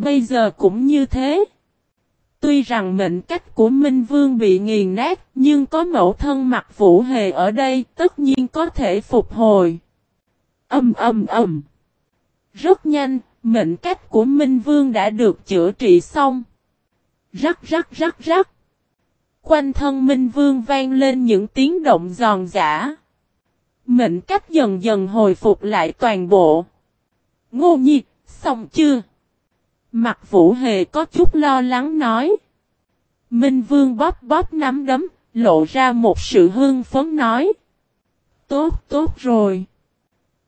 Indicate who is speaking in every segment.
Speaker 1: bây giờ cũng như thế. Tuy rằng mệnh cách của Minh Vương bị nghiền nát, nhưng có mẫu thân mặt Vũ Hề ở đây, tất nhiên có thể phục hồi. Âm âm âm. Rất nhanh, mệnh cách của Minh Vương đã được chữa trị xong. Rắc rắc rắc rắc. Quanh thân Minh Vương vang lên những tiếng động giòn giả. Mệnh cách dần dần hồi phục lại toàn bộ. Ngô Nhi, xong chưa? Mặt Vũ Hề có chút lo lắng nói. Minh Vương bóp bóp nắm đấm, lộ ra một sự hương phấn nói. Tốt, tốt rồi.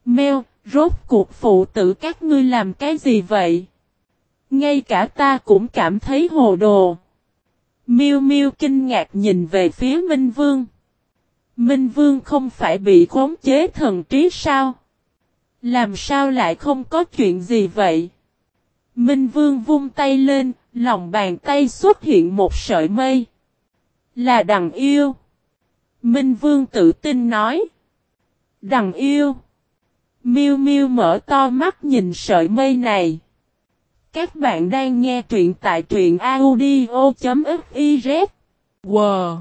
Speaker 1: Mèo, rốt cuộc phụ tử các ngươi làm cái gì vậy? Ngay cả ta cũng cảm thấy hồ đồ. Miêu Miêu kinh ngạc nhìn về phía Minh Vương. Minh Vương không phải bị khống chế thần trí sao? Làm sao lại không có chuyện gì vậy? Minh Vương vung tay lên, lòng bàn tay xuất hiện một sợi mây. Là đằng yêu. Minh Vương tự tin nói. Đằng yêu. Miu Miu mở to mắt nhìn sợi mây này. Các bạn đang nghe truyện tại truyện audio.fiz. Wow!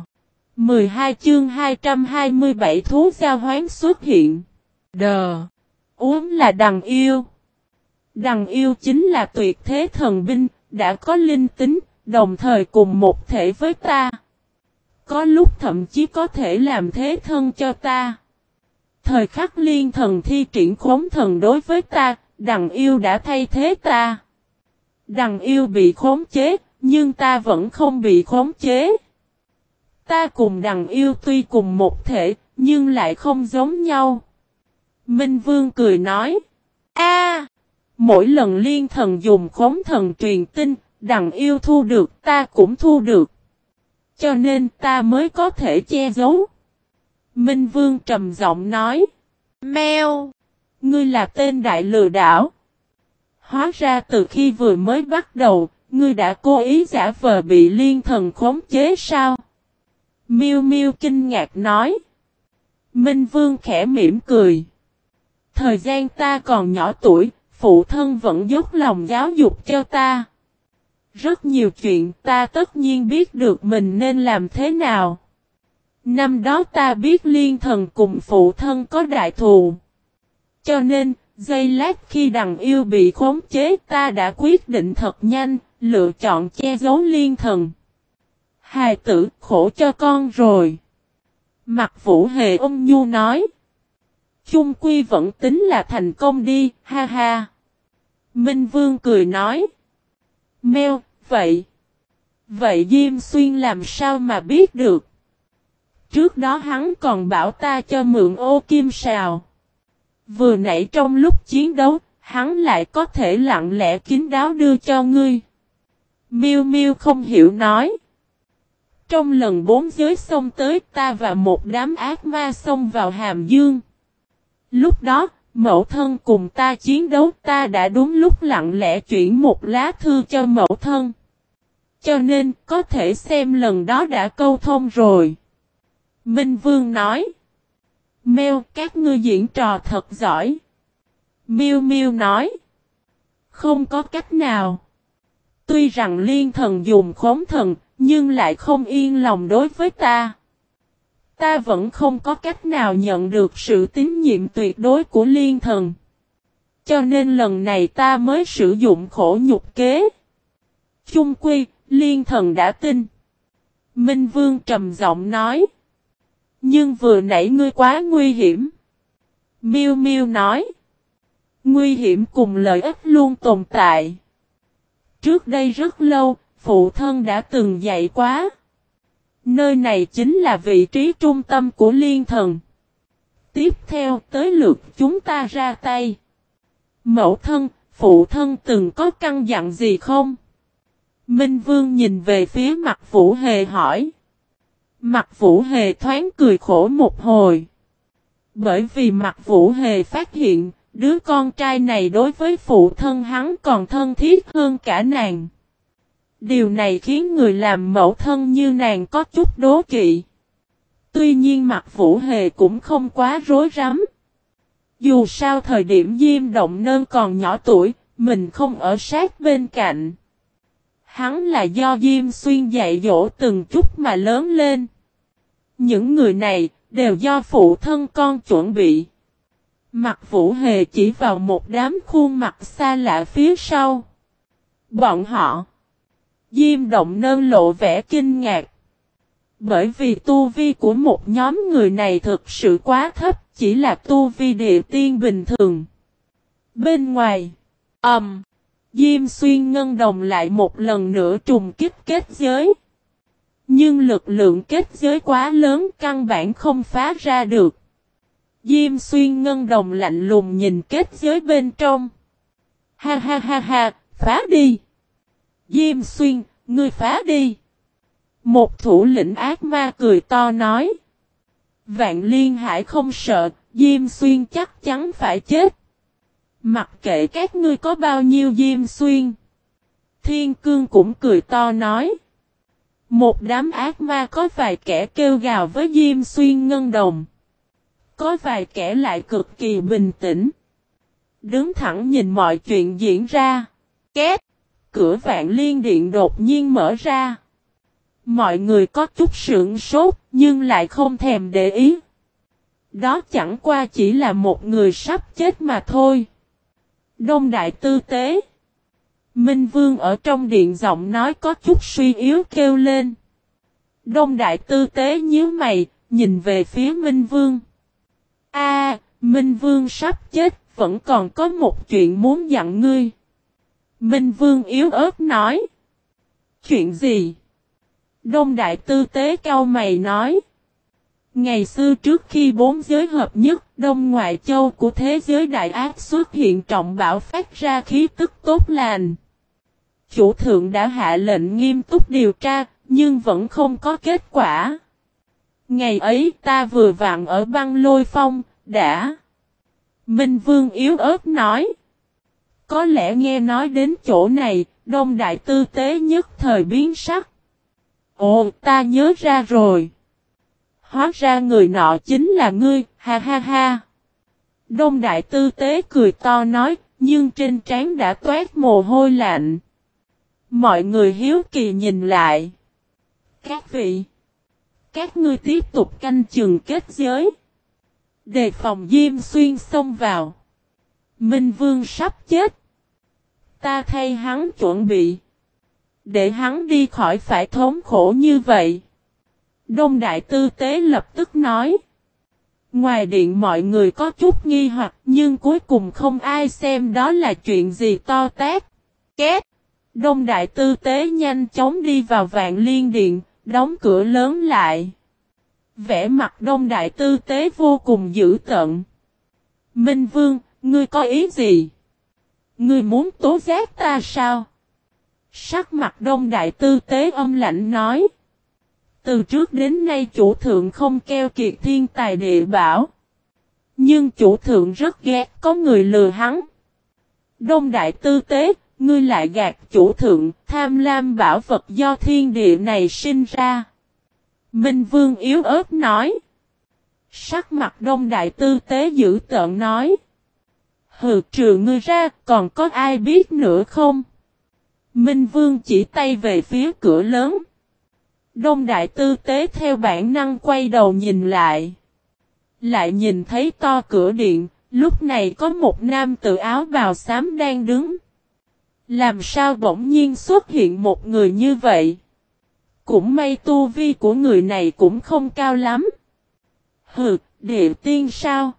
Speaker 1: 12 chương 227 thú giao hoán xuất hiện. Đờ! Uống là đằng yêu. Đằng yêu chính là tuyệt thế thần binh, đã có linh tính, đồng thời cùng một thể với ta. Có lúc thậm chí có thể làm thế thân cho ta. Thời khắc liên thần thi triển khống thần đối với ta, đằng yêu đã thay thế ta. Đằng yêu bị khống chế, nhưng ta vẫn không bị khống chế. Ta cùng đằng yêu tuy cùng một thể, nhưng lại không giống nhau. Minh Vương cười nói. A, Mỗi lần liên thần dùng khống thần truyền tin, đằng yêu thu được ta cũng thu được. Cho nên ta mới có thể che giấu. Minh Vương trầm giọng nói. Mèo! Ngươi là tên đại lừa đảo. Hóa ra từ khi vừa mới bắt đầu, ngươi đã cố ý giả vờ bị liên thần khống chế sao? Miu Miu kinh ngạc nói. Minh Vương khẽ mỉm cười. Thời gian ta còn nhỏ tuổi, phụ thân vẫn dốc lòng giáo dục cho ta. Rất nhiều chuyện ta tất nhiên biết được mình nên làm thế nào. Năm đó ta biết liên thần cùng phụ thân có đại thù. Cho nên, giây lát khi đằng yêu bị khống chế ta đã quyết định thật nhanh, lựa chọn che giấu liên thần. Hài tử khổ cho con rồi. Mặt vũ hề ông Nhu nói. Chung quy vẫn tính là thành công đi, ha ha. Minh Vương cười nói. Mèo, vậy. Vậy Diêm Xuyên làm sao mà biết được? Trước đó hắn còn bảo ta cho mượn ô kim sào. Vừa nãy trong lúc chiến đấu, hắn lại có thể lặng lẽ kín đáo đưa cho ngươi. Miu Miu không hiểu nói. Trong lần bốn giới xông tới ta và một đám ác ma xông vào hàm dương. Lúc đó, mẫu thân cùng ta chiến đấu ta đã đúng lúc lặng lẽ chuyển một lá thư cho mẫu thân. Cho nên có thể xem lần đó đã câu thông rồi. Minh Vương nói. Mêu các ngươi diễn trò thật giỏi. Miu Miu nói. Không có cách nào. Tuy rằng liên thần dùng khống thần, nhưng lại không yên lòng đối với ta. Ta vẫn không có cách nào nhận được sự tín nhiệm tuyệt đối của liên thần. Cho nên lần này ta mới sử dụng khổ nhục kế. Chung quy, liên thần đã tin. Minh Vương trầm giọng nói. Nhưng vừa nãy ngươi quá nguy hiểm. Miu Miu nói. Nguy hiểm cùng lợi ích luôn tồn tại. Trước đây rất lâu, phụ thân đã từng dạy quá. Nơi này chính là vị trí trung tâm của liên thần. Tiếp theo tới lượt chúng ta ra tay. Mẫu thân, phụ thân từng có căn dặn gì không? Minh Vương nhìn về phía mặt Vũ Hề hỏi. Mặt Vũ Hề thoáng cười khổ một hồi. Bởi vì mặt Vũ Hề phát hiện, đứa con trai này đối với phụ thân hắn còn thân thiết hơn cả nàng. Điều này khiến người làm mẫu thân như nàng có chút đố kỵ. Tuy nhiên mặt Vũ Hề cũng không quá rối rắm. Dù sao thời điểm Diêm Động Nơn còn nhỏ tuổi, mình không ở sát bên cạnh. Hắn là do Diêm Xuyên dạy dỗ từng chút mà lớn lên. Những người này đều do phụ thân con chuẩn bị. Mặt vũ hề chỉ vào một đám khuôn mặt xa lạ phía sau. Bọn họ. Diêm động nơn lộ vẻ kinh ngạc. Bởi vì tu vi của một nhóm người này thực sự quá thấp, chỉ là tu vi địa tiên bình thường. Bên ngoài, ầm, um, Diêm xuyên ngân đồng lại một lần nữa trùng kích kết giới. Nhưng lực lượng kết giới quá lớn căn bản không phá ra được. Diêm xuyên ngân đồng lạnh lùng nhìn kết giới bên trong. Ha ha ha ha, phá đi. Diêm xuyên, ngươi phá đi. Một thủ lĩnh ác ma cười to nói. Vạn liên hải không sợ, Diêm xuyên chắc chắn phải chết. Mặc kệ các ngươi có bao nhiêu Diêm xuyên. Thiên cương cũng cười to nói. Một đám ác ma có vài kẻ kêu gào với Diêm xuyên ngân đồng. Có vài kẻ lại cực kỳ bình tĩnh. Đứng thẳng nhìn mọi chuyện diễn ra. Két. Cửa vạn liên điện đột nhiên mở ra. Mọi người có chút sượng sốt nhưng lại không thèm để ý. Đó chẳng qua chỉ là một người sắp chết mà thôi. Đông đại tư tế. Minh Vương ở trong điện giọng nói có chút suy yếu kêu lên. Đông đại tư tế nhíu mày, nhìn về phía Minh Vương. A, Minh Vương sắp chết, vẫn còn có một chuyện muốn dặn ngươi. Minh Vương yếu ớt nói. Chuyện gì? Đông Đại Tư Tế cao mày nói. Ngày xưa trước khi bốn giới hợp nhất, Đông Ngoại Châu của thế giới Đại Ác xuất hiện trọng bão phát ra khí tức tốt lành. Chủ thượng đã hạ lệnh nghiêm túc điều tra, nhưng vẫn không có kết quả. Ngày ấy ta vừa vặn ở băng lôi phong, đã. Minh Vương yếu ớt nói. Có lẽ nghe nói đến chỗ này, Đông Đại Tư Tế nhất thời biến sắc. Ồ, ta nhớ ra rồi. Hóa ra người nọ chính là ngươi, ha ha ha. Đông Đại Tư Tế cười to nói, nhưng trên trán đã toát mồ hôi lạnh. Mọi người hiếu kỳ nhìn lại. Các vị, các ngươi tiếp tục canh chừng kết giới. Đề phòng Diêm Xuyên xông vào. Minh Vương sắp chết. Ta thay hắn chuẩn bị. Để hắn đi khỏi phải thống khổ như vậy. Đông Đại Tư Tế lập tức nói. Ngoài điện mọi người có chút nghi hoặc nhưng cuối cùng không ai xem đó là chuyện gì to tát. Két. Đông Đại Tư Tế nhanh chóng đi vào vạn liên điện, đóng cửa lớn lại. Vẽ mặt Đông Đại Tư Tế vô cùng dữ tận. Minh Vương, ngươi có ý gì? Ngươi muốn tố giác ta sao? Sắc mặt Đông Đại Tư Tế âm lạnh nói. Từ trước đến nay chủ thượng không keo kiệt thiên tài địa bảo. Nhưng chủ thượng rất ghét có người lừa hắn. Đông Đại Tư Tế, ngươi lại gạt chủ thượng, tham lam bảo vật do thiên địa này sinh ra. Minh Vương yếu ớt nói. Sắc mặt Đông Đại Tư Tế giữ tợn nói. Hừ trừ ngươi ra, còn có ai biết nữa không? Minh Vương chỉ tay về phía cửa lớn. Đông Đại Tư Tế theo bản năng quay đầu nhìn lại. Lại nhìn thấy to cửa điện, lúc này có một nam tự áo bào xám đang đứng. Làm sao bỗng nhiên xuất hiện một người như vậy? Cũng may tu vi của người này cũng không cao lắm. Hừ, địa tiên sao?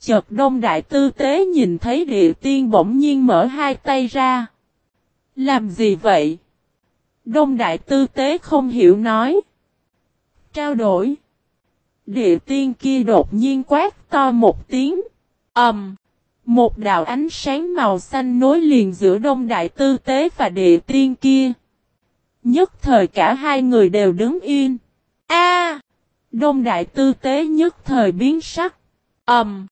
Speaker 1: Chợt đông đại tư tế nhìn thấy địa tiên bỗng nhiên mở hai tay ra. Làm gì vậy? Đông đại tư tế không hiểu nói. Trao đổi. Địa tiên kia đột nhiên quát to một tiếng. ầm, um, Một đạo ánh sáng màu xanh nối liền giữa đông đại tư tế và địa tiên kia. Nhất thời cả hai người đều đứng yên. A! đông đại tư tế nhất thời biến sắc. ầm, um,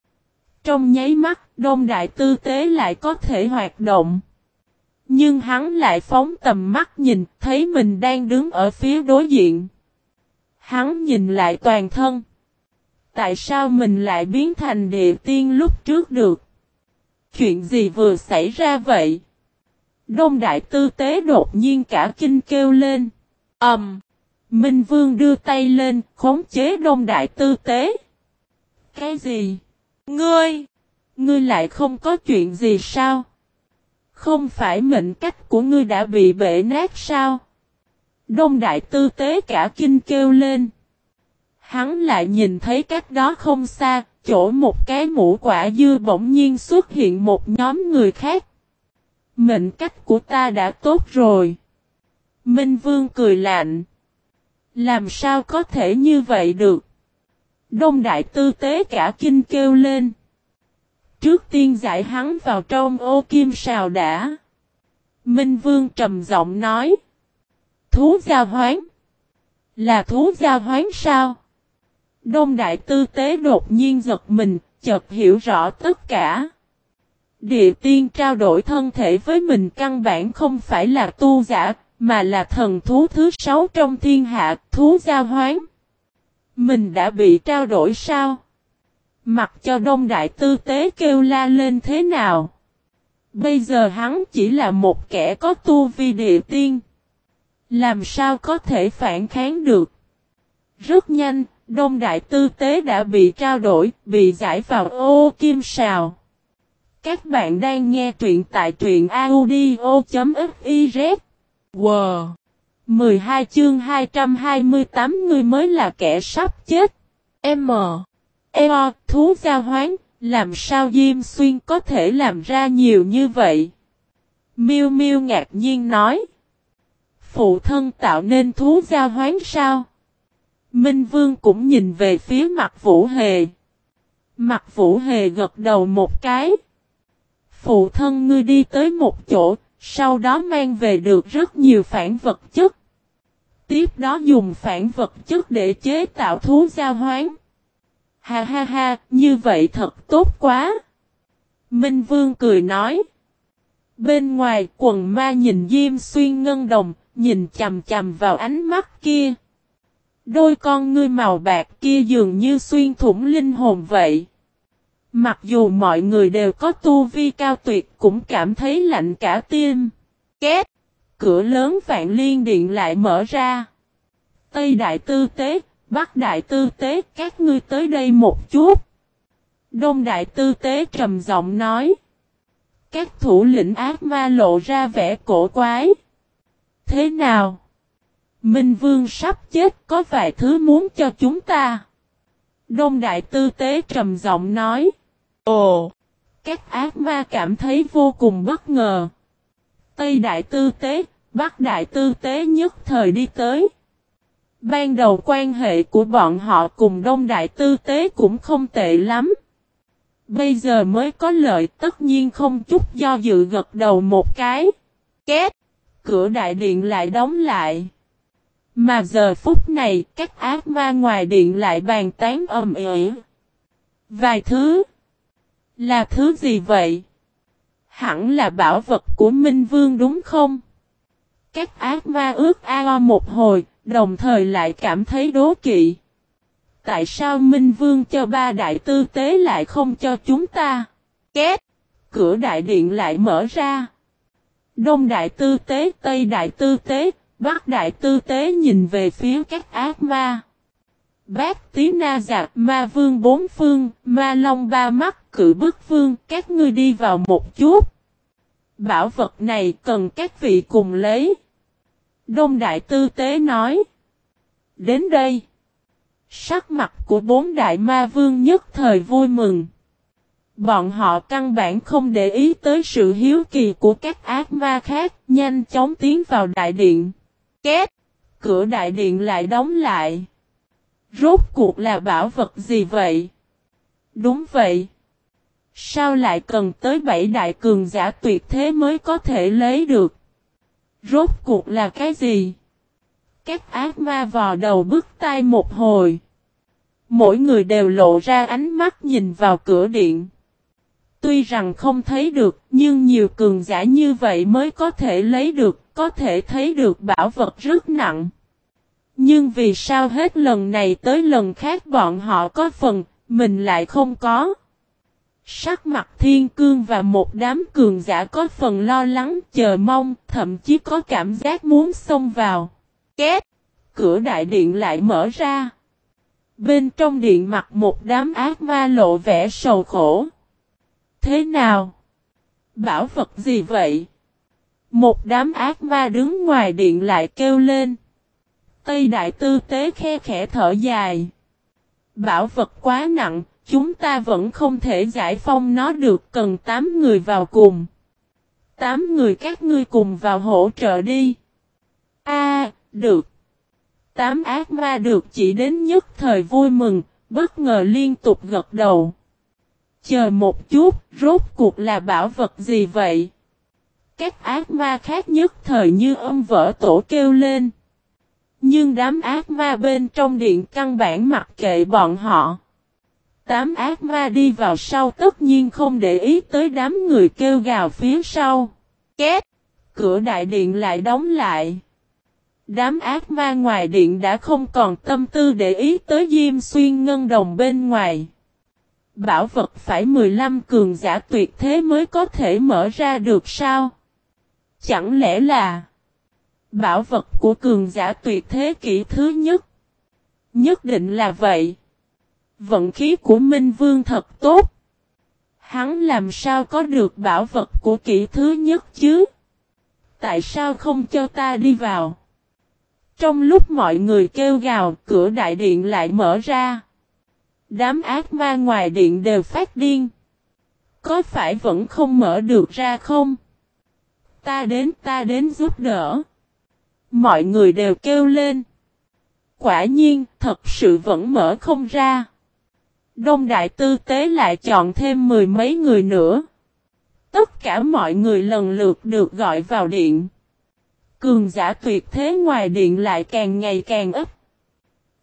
Speaker 1: trong nháy mắt, đông đại tư tế lại có thể hoạt động. Nhưng hắn lại phóng tầm mắt nhìn, thấy mình đang đứng ở phía đối diện. Hắn nhìn lại toàn thân. Tại sao mình lại biến thành địa tiên lúc trước được? Chuyện gì vừa xảy ra vậy? Đông đại tư tế đột nhiên cả kinh kêu lên. Ẩm! Um, Minh Vương đưa tay lên, khống chế đông đại tư tế. Cái gì? Ngươi! Ngươi lại không có chuyện gì sao? Không phải mệnh cách của ngươi đã bị bể nát sao? Đông đại tư tế cả kinh kêu lên. Hắn lại nhìn thấy cách đó không xa, chỗ một cái mũ quả dưa bỗng nhiên xuất hiện một nhóm người khác. Mệnh cách của ta đã tốt rồi. Minh Vương cười lạnh. Làm sao có thể như vậy được? Đông đại tư tế cả kinh kêu lên. Trước tiên giải hắn vào trong ô kim sào đã. Minh Vương trầm giọng nói. Thú gia hoán. Là thú gia hoán sao? Đông đại tư tế đột nhiên giật mình, chợt hiểu rõ tất cả. Địa tiên trao đổi thân thể với mình căn bản không phải là tu giả, mà là thần thú thứ sáu trong thiên hạ, thú gia hoán. Mình đã bị trao đổi sao? Mặc cho đông đại tư tế kêu la lên thế nào? Bây giờ hắn chỉ là một kẻ có tu vi địa tiên. Làm sao có thể phản kháng được? Rất nhanh, đông đại tư tế đã bị trao đổi, bị giải vào ô kim sào. Các bạn đang nghe truyện tại truyện audio.fiz. Wow! 12 chương 228 người mới là kẻ sắp chết. M. Eo, thú gia hoán, làm sao Diêm Xuyên có thể làm ra nhiều như vậy? Miêu Miêu ngạc nhiên nói. Phụ thân tạo nên thú gia hoán sao? Minh Vương cũng nhìn về phía mặt Vũ Hề. Mặt Vũ Hề gật đầu một cái. Phụ thân ngươi đi tới một chỗ, sau đó mang về được rất nhiều phản vật chất. Tiếp đó dùng phản vật chất để chế tạo thú giao hoán. Ha ha ha, như vậy thật tốt quá. Minh Vương cười nói. Bên ngoài quần ma nhìn Diêm Xuyên ngân đồng, nhìn chầm chầm vào ánh mắt kia. Đôi con ngươi màu bạc kia dường như xuyên thủng linh hồn vậy. Mặc dù mọi người đều có tu vi cao tuyệt cũng cảm thấy lạnh cả tim. Két! Cửa lớn vạn liên điện lại mở ra. Tây đại tư tế, Bắc đại tư tế các ngươi tới đây một chút. Đông đại tư tế trầm giọng nói. Các thủ lĩnh ác ma lộ ra vẻ cổ quái. Thế nào? Minh Vương sắp chết có vài thứ muốn cho chúng ta. Đông Đại Tư Tế trầm giọng nói. Ồ! Các ác ma cảm thấy vô cùng bất ngờ. Tây Đại Tư Tế, Bắc Đại Tư Tế nhất thời đi tới. Ban đầu quan hệ của bọn họ cùng Đông Đại Tư Tế cũng không tệ lắm. Bây giờ mới có lợi tất nhiên không chút do dự gật đầu một cái. Két! Cửa đại điện lại đóng lại. Mà giờ phút này các ác ma ngoài điện lại bàn tán ầm ĩ. Vài thứ. Là thứ gì vậy? Hẳn là bảo vật của Minh Vương đúng không? Các ác ma ước ao một hồi, đồng thời lại cảm thấy đố kỵ. Tại sao Minh Vương cho ba đại tư tế lại không cho chúng ta? Két! Cửa đại điện lại mở ra. Đông đại tư tế, Tây đại tư tế, Bắc đại tư tế nhìn về phía các ác ma. Bác tí na giặc ma vương bốn phương, ma long ba mắt, cự bức vương, các ngươi đi vào một chút. Bảo vật này cần các vị cùng lấy. Đông đại tư tế nói. Đến đây. Sắc mặt của bốn đại ma vương nhất thời vui mừng. Bọn họ căn bản không để ý tới sự hiếu kỳ của các ác ma khác, nhanh chóng tiến vào đại điện. Két! Cửa đại điện lại đóng lại. Rốt cuộc là bảo vật gì vậy? Đúng vậy. Sao lại cần tới bảy đại cường giả tuyệt thế mới có thể lấy được? Rốt cuộc là cái gì? Các ác ma vò đầu bước tay một hồi. Mỗi người đều lộ ra ánh mắt nhìn vào cửa điện. Tuy rằng không thấy được, nhưng nhiều cường giả như vậy mới có thể lấy được, có thể thấy được bảo vật rất nặng. Nhưng vì sao hết lần này tới lần khác bọn họ có phần, mình lại không có? Sắc mặt thiên cương và một đám cường giả có phần lo lắng chờ mong, thậm chí có cảm giác muốn xông vào. Két! Cửa đại điện lại mở ra. Bên trong điện mặt một đám ác ma lộ vẻ sầu khổ. Thế nào? Bảo vật gì vậy? Một đám ác ma đứng ngoài điện lại kêu lên. Tây đại tư tế khe khẽ thở dài. Bảo vật quá nặng, chúng ta vẫn không thể giải phong nó được cần 8 người vào cùng. 8 người các ngươi cùng vào hỗ trợ đi. A, được. Tám ác ma được chỉ đến nhất thời vui mừng, bất ngờ liên tục gật đầu. Chờ một chút, rốt cuộc là bảo vật gì vậy? Các ác ma khác nhất thời như âm vỡ tổ kêu lên. Nhưng đám ác ma bên trong điện căn bản mặc kệ bọn họ. Tám ác ma đi vào sau tất nhiên không để ý tới đám người kêu gào phía sau. Két! Cửa đại điện lại đóng lại. Đám ác ma ngoài điện đã không còn tâm tư để ý tới Diêm Xuyên Ngân Đồng bên ngoài. Bảo vật phải 15 cường giả tuyệt thế mới có thể mở ra được sao? Chẳng lẽ là bảo vật của cường giả tuyệt thế kỷ thứ nhất? Nhất định là vậy. Vận khí của Minh Vương thật tốt. Hắn làm sao có được bảo vật của kỷ thứ nhất chứ? Tại sao không cho ta đi vào? Trong lúc mọi người kêu gào, cửa đại điện lại mở ra. Đám ác ma ngoài điện đều phát điên. Có phải vẫn không mở được ra không? Ta đến ta đến giúp đỡ. Mọi người đều kêu lên. Quả nhiên, thật sự vẫn mở không ra. Đông Đại Tư Tế lại chọn thêm mười mấy người nữa. Tất cả mọi người lần lượt được gọi vào điện. Cường giả tuyệt thế ngoài điện lại càng ngày càng ít.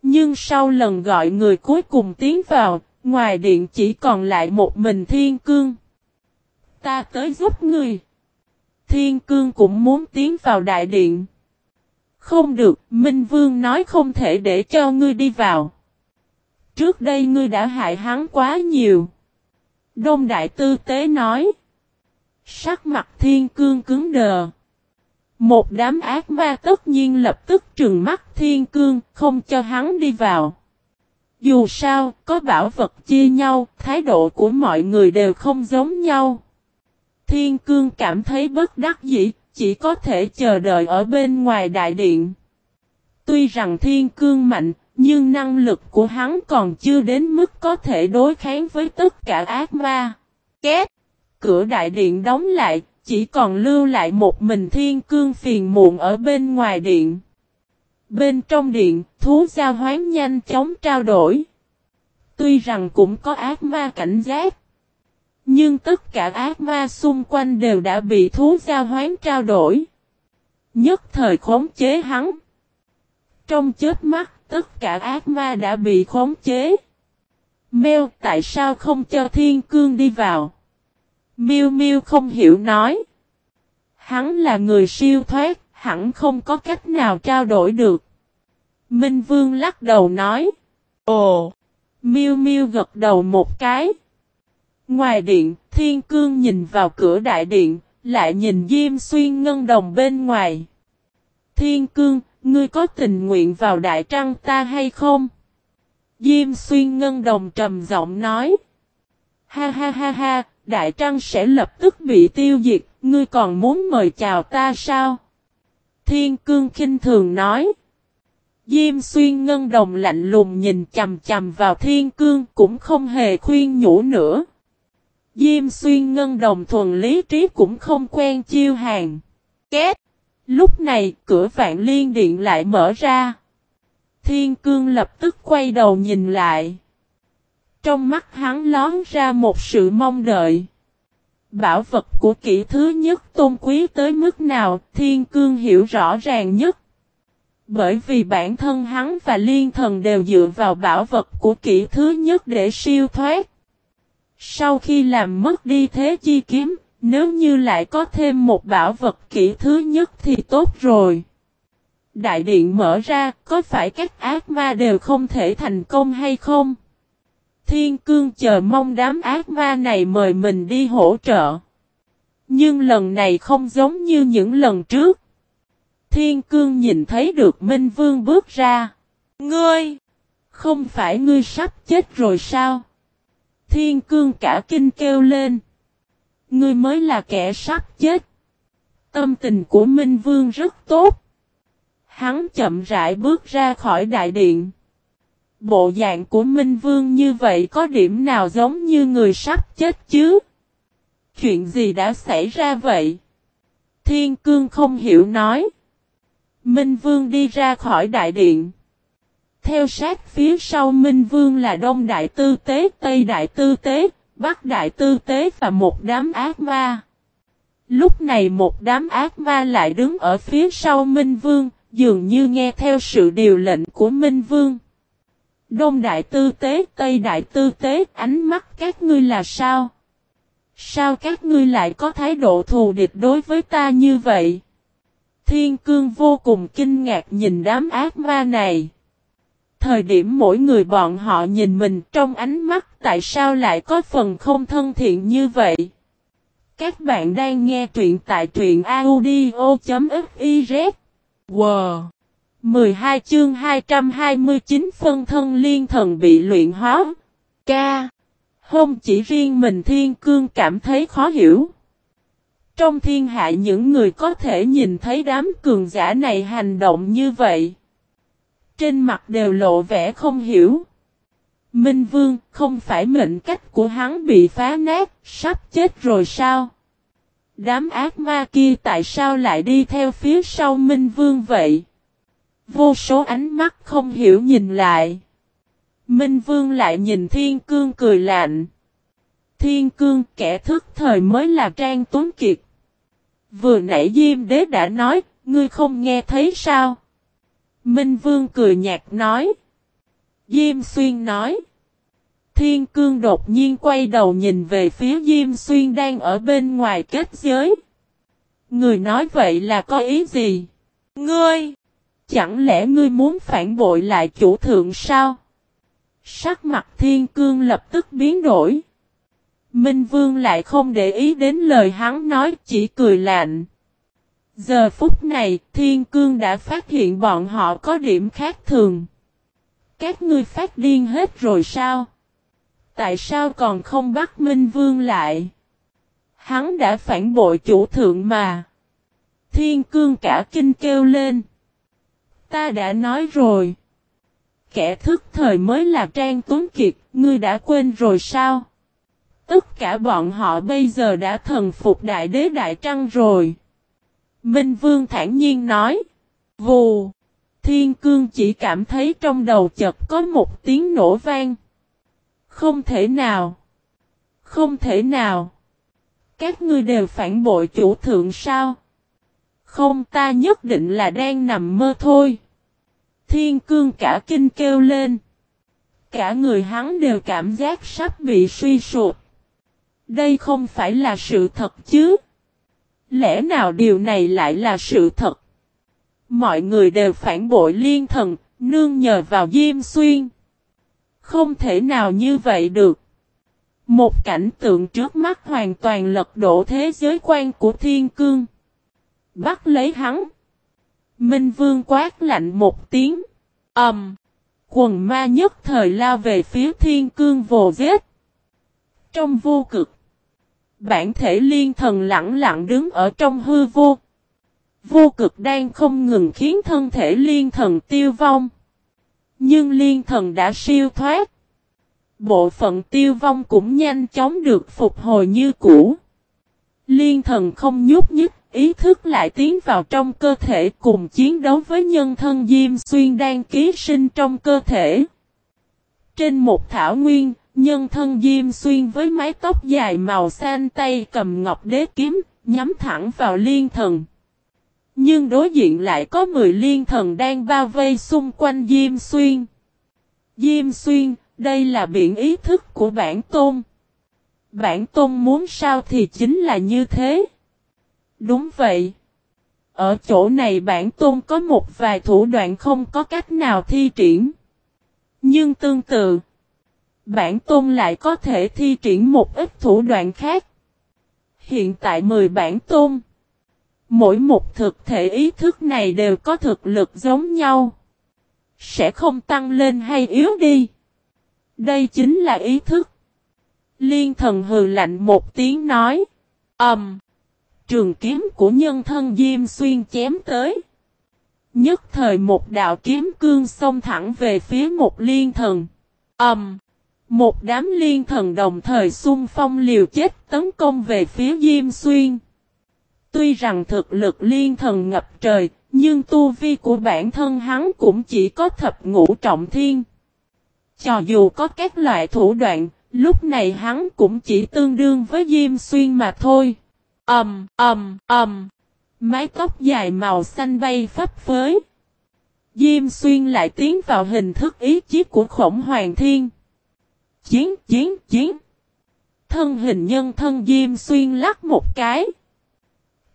Speaker 1: Nhưng sau lần gọi người cuối cùng tiến vào, ngoài điện chỉ còn lại một mình thiên cương. Ta tới giúp người. Thiên cương cũng muốn tiến vào đại điện. Không được, Minh Vương nói không thể để cho ngươi đi vào. Trước đây ngươi đã hại hắn quá nhiều. Đông Đại Tư Tế nói. Sắc mặt thiên cương cứng đờ. Một đám ác ma tất nhiên lập tức trừng mắt thiên cương, không cho hắn đi vào. Dù sao, có bảo vật chia nhau, thái độ của mọi người đều không giống nhau. Thiên cương cảm thấy bất đắc dĩ, chỉ có thể chờ đợi ở bên ngoài đại điện. Tuy rằng thiên cương mạnh, nhưng năng lực của hắn còn chưa đến mức có thể đối kháng với tất cả ác ma. Két! Cửa đại điện đóng lại, chỉ còn lưu lại một mình thiên cương phiền muộn ở bên ngoài điện. Bên trong điện, thú giao hoán nhanh chóng trao đổi. Tuy rằng cũng có ác ma cảnh giác. Nhưng tất cả ác ma xung quanh đều đã bị thú giao hoán trao đổi. Nhất thời khống chế hắn. Trong chết mắt, tất cả ác ma đã bị khống chế. Mèo tại sao không cho thiên cương đi vào? Miu Miu không hiểu nói. Hắn là người siêu thoát, hẳn không có cách nào trao đổi được. Minh Vương lắc đầu nói. Ồ! Miu Miu gật đầu một cái. Ngoài điện, Thiên Cương nhìn vào cửa đại điện, lại nhìn Diêm Xuyên Ngân Đồng bên ngoài. Thiên Cương, ngươi có tình nguyện vào đại trăng ta hay không? Diêm Xuyên Ngân Đồng trầm giọng nói. Ha ha ha ha, Đại Trăng sẽ lập tức bị tiêu diệt, ngươi còn muốn mời chào ta sao? Thiên Cương khinh thường nói. Diêm xuyên ngân đồng lạnh lùng nhìn chầm chầm vào thiên cương cũng không hề khuyên nhủ nữa. Diêm xuyên ngân đồng thuần lý trí cũng không quen chiêu hàng. Kết. Lúc này, cửa vạn liên điện lại mở ra. Thiên cương lập tức quay đầu nhìn lại. Trong mắt hắn lón ra một sự mong đợi. Bảo vật của kỹ thứ nhất tôn quý tới mức nào, thiên cương hiểu rõ ràng nhất. Bởi vì bản thân hắn và liên thần đều dựa vào bảo vật của kỹ thứ nhất để siêu thoát. Sau khi làm mất đi thế chi kiếm, nếu như lại có thêm một bảo vật kỹ thứ nhất thì tốt rồi. Đại điện mở ra, có phải các ác ma đều không thể thành công hay không? Thiên cương chờ mong đám ác ma này mời mình đi hỗ trợ. Nhưng lần này không giống như những lần trước. Thiên cương nhìn thấy được Minh Vương bước ra. Ngươi! Không phải ngươi sắp chết rồi sao? Thiên cương cả kinh kêu lên. Ngươi mới là kẻ sắp chết. Tâm tình của Minh Vương rất tốt. Hắn chậm rãi bước ra khỏi đại điện. Bộ dạng của Minh Vương như vậy có điểm nào giống như người sắp chết chứ? Chuyện gì đã xảy ra vậy? Thiên Cương không hiểu nói. Minh Vương đi ra khỏi đại điện. Theo sát phía sau Minh Vương là Đông Đại Tư Tế, Tây Đại Tư Tế, Bắc Đại Tư Tế và một đám ác ma. Lúc này một đám ác ma lại đứng ở phía sau Minh Vương, dường như nghe theo sự điều lệnh của Minh Vương. Đông Đại Tư Tế, Tây Đại Tư Tế, ánh mắt các ngươi là sao? Sao các ngươi lại có thái độ thù địch đối với ta như vậy? Thiên cương vô cùng kinh ngạc nhìn đám ác ma này. Thời điểm mỗi người bọn họ nhìn mình trong ánh mắt tại sao lại có phần không thân thiện như vậy? Các bạn đang nghe truyện tại truyện audio.fiz. Wow! 12 chương 229 phân thân liên thần bị luyện hóa. Ca. Không chỉ riêng mình thiên cương cảm thấy khó hiểu. Trong thiên hạ những người có thể nhìn thấy đám cường giả này hành động như vậy. Trên mặt đều lộ vẻ không hiểu. Minh Vương không phải mệnh cách của hắn bị phá nát, sắp chết rồi sao? Đám ác ma kia tại sao lại đi theo phía sau Minh Vương vậy? Vô số ánh mắt không hiểu nhìn lại. Minh Vương lại nhìn Thiên Cương cười lạnh. Thiên Cương kẻ thức thời mới là Trang Tuấn Kiệt. Vừa nãy Diêm Đế đã nói, ngươi không nghe thấy sao? Minh Vương cười nhạt nói. Diêm Xuyên nói. Thiên Cương đột nhiên quay đầu nhìn về phía Diêm Xuyên đang ở bên ngoài kết giới. Người nói vậy là có ý gì? Ngươi! Chẳng lẽ ngươi muốn phản bội lại chủ thượng sao? Sắc mặt Thiên Cương lập tức biến đổi. Minh Vương lại không để ý đến lời hắn nói, chỉ cười lạnh. Giờ phút này, Thiên Cương đã phát hiện bọn họ có điểm khác thường. Các ngươi phát điên hết rồi sao? Tại sao còn không bắt Minh Vương lại? Hắn đã phản bội chủ thượng mà. Thiên Cương cả kinh kêu lên. Ta đã nói rồi. Kẻ thức thời mới là Trang Tuấn Kiệt, ngươi đã quên rồi sao? Tất cả bọn họ bây giờ đã thần phục đại đế đại trăng rồi. Minh Vương thản nhiên nói. Vù. Thiên cương chỉ cảm thấy trong đầu chật có một tiếng nổ vang. Không thể nào. Không thể nào. Các ngươi đều phản bội chủ thượng sao? Không, ta nhất định là đang nằm mơ thôi. Thiên cương cả kinh kêu lên. Cả người hắn đều cảm giác sắp bị suy sụp. Đây không phải là sự thật chứ. Lẽ nào điều này lại là sự thật? Mọi người đều phản bội liên thần, nương nhờ vào Diêm Xuyên. Không thể nào như vậy được. Một cảnh tượng trước mắt hoàn toàn lật đổ thế giới quan của thiên cương. Bắt lấy hắn. Minh Vương quát lạnh một tiếng. Ẩm. Um, quần ma nhất thời lao về phía thiên cương vồ vết. Trong vô cực. Bản thể liên thần lặng lặng đứng ở trong hư vô. Vô cực đang không ngừng khiến thân thể liên thần tiêu vong. Nhưng liên thần đã siêu thoát. Bộ phận tiêu vong cũng nhanh chóng được phục hồi như cũ. Liên thần không nhúc nhích, ý thức lại tiến vào trong cơ thể cùng chiến đấu với nhân thân Diêm Xuyên đang ký sinh trong cơ thể. Trên một thảo nguyên, nhân thân Diêm Xuyên với mái tóc dài màu xanh tay cầm ngọc đế kiếm, nhắm thẳng vào liên thần. Nhưng đối diện lại có 10 liên thần đang bao vây xung quanh Diêm Xuyên. Diêm Xuyên, đây là biển ý thức của bản tôn. Bản tôn muốn sao thì chính là như thế. Đúng vậy. Ở chỗ này bản tôn có một vài thủ đoạn không có cách nào thi triển. Nhưng tương tự, Bản tôn lại có thể thi triển một ít thủ đoạn khác. Hiện tại 10 bản tôn. Mỗi một thực thể ý thức này đều có thực lực giống nhau. Sẽ không tăng lên hay yếu đi. Đây chính là ý thức. Liên thần hừ lạnh một tiếng nói. Ẩm. Um, trường kiếm của nhân thân Diêm Xuyên chém tới. Nhất thời một đạo kiếm cương xông thẳng về phía một liên thần. Ẩm. Um, một đám liên thần đồng thời xung phong liều chết tấn công về phía Diêm Xuyên. Tuy rằng thực lực liên thần ngập trời, nhưng tu vi của bản thân hắn cũng chỉ có thập ngũ trọng thiên. Cho dù có các loại thủ đoạn, lúc này hắn cũng chỉ tương đương với Diêm Xuyên mà thôi. Ầm, ầm, ầm. Mái tóc dài màu xanh bay phấp phới. Diêm Xuyên lại tiến vào hình thức ý chí của khổng hoàng thiên. Chiến, chiến, chiến. Thân hình nhân thân Diêm Xuyên lắc một cái.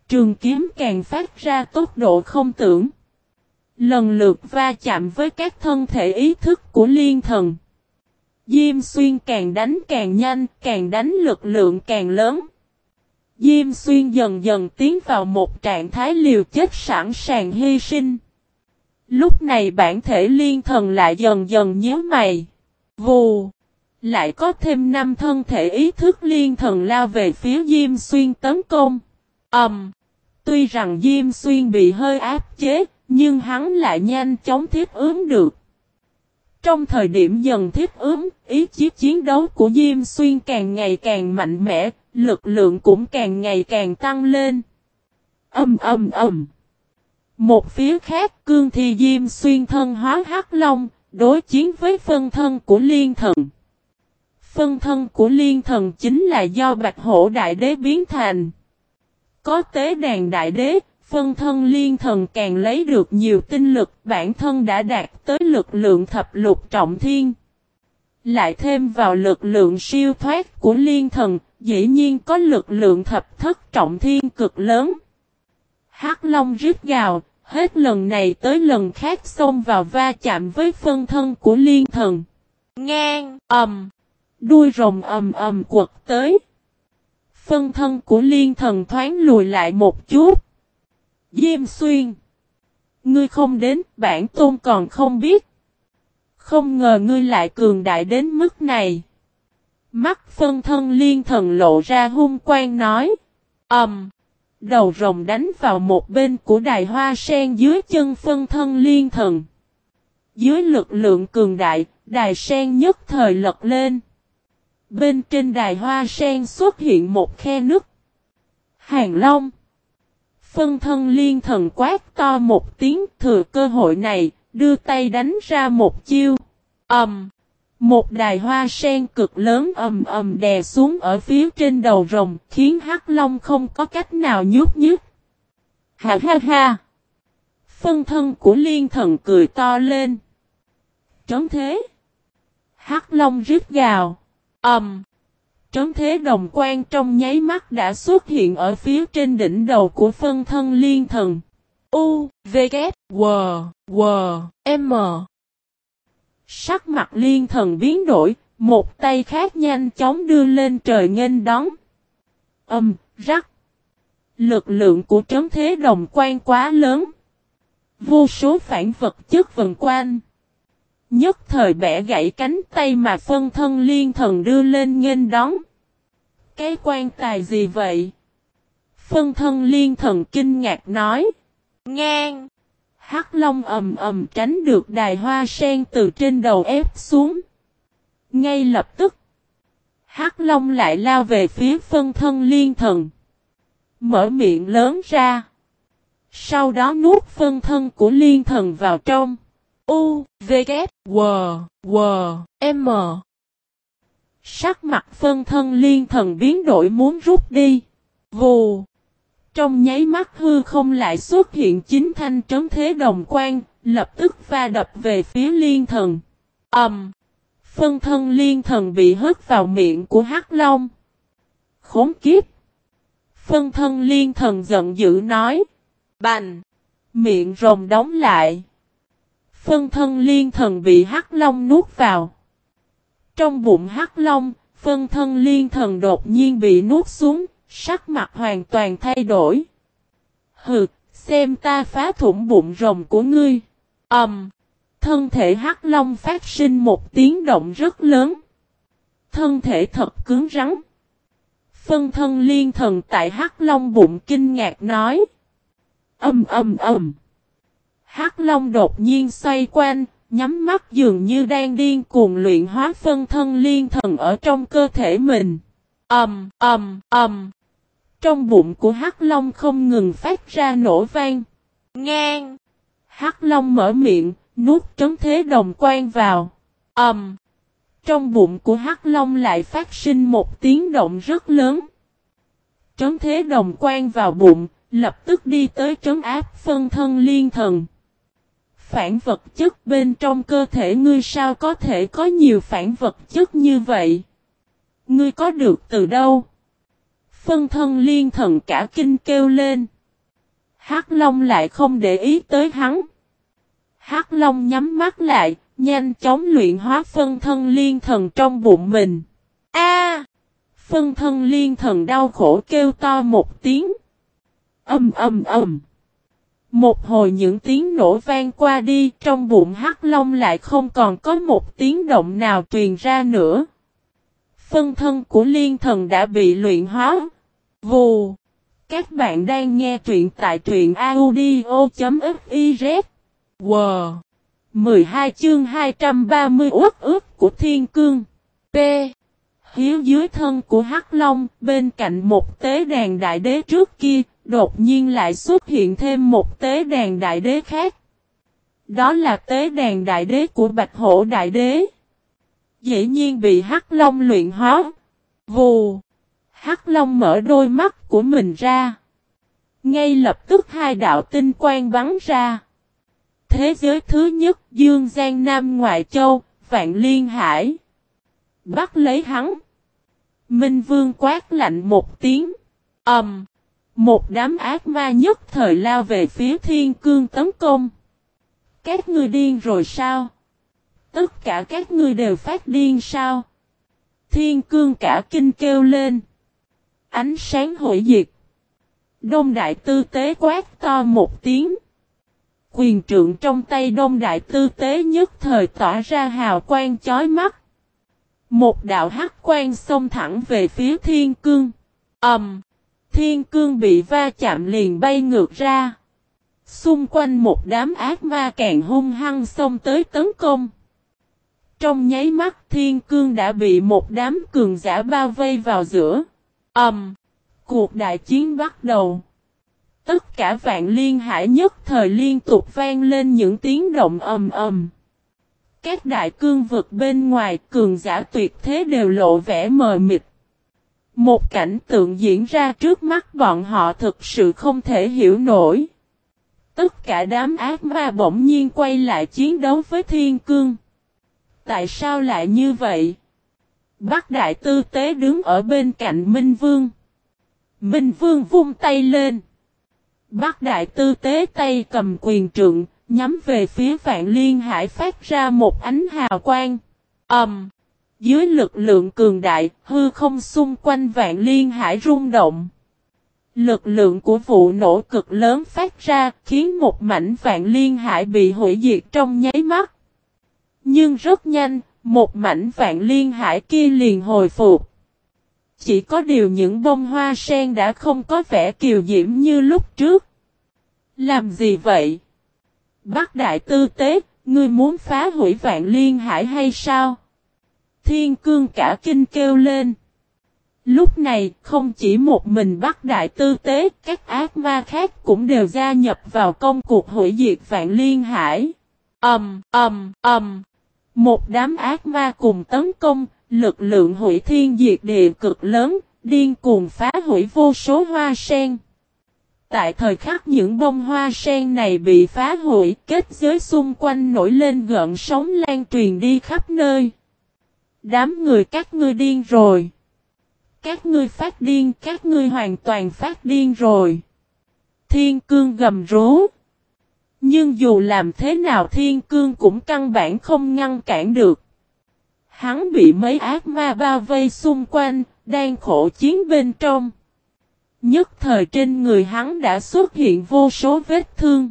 Speaker 1: Trường kiếm càng phát ra tốc độ không tưởng. Lần lượt va chạm với các thân thể ý thức của liên thần. Diêm xuyên càng đánh càng nhanh, càng đánh lực lượng càng lớn. Diêm xuyên dần dần tiến vào một trạng thái liều chết sẵn sàng hy sinh. Lúc này bản thể liên thần lại dần dần nhớ mày. Vù! Lại có thêm năm thân thể ý thức liên thần lao về phía Diêm Xuyên tấn công. Ẩm! Um, tuy rằng Diêm Xuyên bị hơi áp chế, nhưng hắn lại nhanh chóng thiết ứng được. Trong thời điểm dần thiết ứng, ý chí chiến đấu của Diêm Xuyên càng ngày càng mạnh mẽ, lực lượng cũng càng ngày càng tăng lên. Âm âm âm. Một phía khác cương thi Diêm Xuyên thân hóa hắc long, đối chiến với phân thân của Liên Thần. Phân thân của Liên Thần chính là do Bạch Hổ Đại Đế biến thành. Có tế đàn Đại Đế, phân thân liên thần càng lấy được nhiều tinh lực bản thân đã đạt tới lực lượng thập lục trọng thiên. Lại thêm vào lực lượng siêu thoát của liên thần, dĩ nhiên có lực lượng thập thất trọng thiên cực lớn. Hắc Long rít gào, hết lần này tới lần khác xông vào va chạm với phân thân của liên thần. Ngang, ầm, đuôi rồng ầm ầm quật tới. Phân thân của liên thần thoáng lùi lại một chút. Diêm xuyên. Ngươi không đến, bản tôn còn không biết. Không ngờ ngươi lại cường đại đến mức này. Mắt phân thân liên thần lộ ra hung quang nói. Ẩm. Um, đầu rồng đánh vào một bên của đài hoa sen dưới chân phân thân liên thần. Dưới lực lượng cường đại, đài sen nhất thời lật lên. Bên trên đài hoa sen xuất hiện một khe nứt. Hàng Long. Phân thân liên thần quát to một tiếng thừa cơ hội này, đưa tay đánh ra một chiêu. Ẩm. Um, một đài hoa sen cực lớn ầm ầm đè xuống ở phía trên đầu rồng, khiến Hắc Long không có cách nào nhúc nhích. Ha ha ha. Phân thân của liên thần cười to lên. Trống thế. Hắc Long rít gào. Ầm. Um, Trấn thế đồng quan trong nháy mắt đã xuất hiện ở phía trên đỉnh đầu của phân thân liên thần. U, V, K, W, W, M. Sắc mặt liên thần biến đổi, một tay khác nhanh chóng đưa lên trời nghênh đón. Âm, rắc. Lực lượng của trấn thế đồng quan quá lớn. Vô số phản vật chất vần quanh. Nhất thời bẻ gãy cánh tay mà phân thân liên thần đưa lên nghênh đón. Cái quan tài gì vậy? Phân thân liên thần kinh ngạc nói. Ngang. Hắc Long ầm ầm tránh được đài hoa sen từ trên đầu ép xuống. Ngay lập tức. Hắc Long lại lao về phía phân thân liên thần. Mở miệng lớn ra. Sau đó nuốt phân thân của liên thần vào trong. U, V, K, W, W, M. Sắc mặt phân thân liên thần biến đổi muốn rút đi. Vù. Trong nháy mắt hư không lại xuất hiện chính thanh trấn thế đồng quan, lập tức va đập về phía liên thần. Ẩm. Um, phân thân liên thần bị hất vào miệng của hắc long. Khốn kiếp. Phân thân liên thần giận dữ nói. Bành. Miệng rồng đóng lại. Phân thân liên thần bị hắc long nuốt vào. Trong bụng hắc long, phân thân liên thần đột nhiên bị nuốt xuống, sắc mặt hoàn toàn thay đổi. Hừ, xem ta phá thủng bụng rồng của ngươi. Ầm. Um, thân thể hắc long phát sinh một tiếng động rất lớn. Thân thể thật cứng rắn. Phân thân liên thần tại hắc long bụng kinh ngạc nói. Âm âm âm. Hắc long đột nhiên xoay quanh, nhắm mắt dường như đang điên cuồng luyện hóa phân thân liên thần ở trong cơ thể mình. Ầm ầm ầm. Trong bụng của Hắc Long không ngừng phát ra nổ vang. Ngang. Hắc Long mở miệng, nuốt trấn thế đồng quan vào. Ầm. Trong bụng của Hắc Long lại phát sinh một tiếng động rất lớn. Trấn thế đồng quan vào bụng, lập tức đi tới trấn áp phân thân liên thần. Phản vật chất bên trong cơ thể ngươi sao có thể có nhiều phản vật chất như vậy? Ngươi có được từ đâu? Phân thân liên thần cả kinh kêu lên. Hắc Long lại không để ý tới hắn. Hắc Long nhắm mắt lại, nhanh chóng luyện hóa phân thân liên thần trong bụng mình. A! phân thân liên thần đau khổ kêu to một tiếng. Âm âm âm. Một hồi những tiếng nổ vang qua đi, trong bụng Hắc Long lại không còn có một tiếng động nào truyền ra nữa. Phân thân của liên thần đã bị luyện hóa. Vù! Các bạn đang nghe truyện tại truyện audio.fiz. Wow! 12 chương 230 ước ước của Thiên Cương. P. Hiếu dưới thân của Hắc Long, bên cạnh một tế đàn đại đế trước kia, đột nhiên lại xuất hiện thêm một tế đàn đại đế khác. Đó là tế đàn đại đế của Bạch Hổ đại đế. Dĩ nhiên bị Hắc Long luyện hóa. Vù. Hắc Long mở đôi mắt của mình ra. Ngay lập tức hai đạo tinh quang bắn ra. Thế giới thứ nhất Dương Giang Nam Ngoại Châu, Vạn Liên Hải. Bắt lấy hắn. Minh Vương quát lạnh một tiếng. Ẩm. Um, một đám ác ma nhất thời lao về phía thiên cương tấn công. Các ngươi điên rồi sao? Tất cả các ngươi đều phát điên sao? Thiên cương cả kinh kêu lên. Ánh sáng hội diệt. Đông đại tư tế quát to một tiếng. Quyền trượng trong tay đông đại tư tế nhất thời tỏa ra hào quang chói mắt. Một đạo hắc quang xông thẳng về phía thiên cương. ầm Um, Thiên cương bị va chạm liền bay ngược ra. Xung quanh một đám ác ma càng hung hăng xông tới tấn công. Trong nháy mắt thiên cương đã bị một đám cường giả bao vây vào giữa. Ẩm. Um, cuộc đại chiến bắt đầu. Tất cả vạn liên hải nhất thời liên tục vang lên những tiếng động ầm ầm. Các đại cương vực bên ngoài cường giả tuyệt thế đều lộ vẻ mờ mịt. Một cảnh tượng diễn ra trước mắt bọn họ thực sự không thể hiểu nổi. Tất cả đám ác ma bỗng nhiên quay lại chiến đấu với thiên cương. Tại sao lại như vậy? Bác đại tư tế đứng ở bên cạnh Minh Vương. Minh Vương vung tay lên. Bác đại tư tế tay cầm quyền trượng, nhắm về phía vạn liên hải phát ra một ánh hào quang. Ẩm! Um, dưới lực lượng cường đại, hư không xung quanh vạn liên hải rung động. Lực lượng của vụ nổ cực lớn phát ra khiến một mảnh vạn liên hải bị hủy diệt trong nháy mắt. Nhưng rất nhanh, một mảnh vạn liên hải kia liền hồi phục. Chỉ có điều những bông hoa sen đã không có vẻ kiều diễm như lúc trước. Làm gì vậy? Bác đại tư tế, ngươi muốn phá hủy vạn liên hải hay sao? Thiên cương cả kinh kêu lên. Lúc này, không chỉ một mình bắt đại tư tế, các ác ma khác cũng đều gia nhập vào công cuộc hủy diệt vạn liên hải. Ầm, ầm, ầm. Một đám ác ma cùng tấn công, lực lượng hủy thiên diệt địa cực lớn, điên cuồng phá hủy vô số hoa sen. Tại thời khắc những bông hoa sen này bị phá hủy, kết giới xung quanh nổi lên gợn sóng lan truyền đi khắp nơi. Đám người các ngươi điên rồi. Các ngươi phát điên, các ngươi hoàn toàn phát điên rồi. Thiên cương gầm rú. Nhưng dù làm thế nào thiên cương cũng căn bản không ngăn cản được. Hắn bị mấy ác ma bao vây xung quanh, đang khổ chiến bên trong. Nhất thời trên người hắn đã xuất hiện vô số vết thương.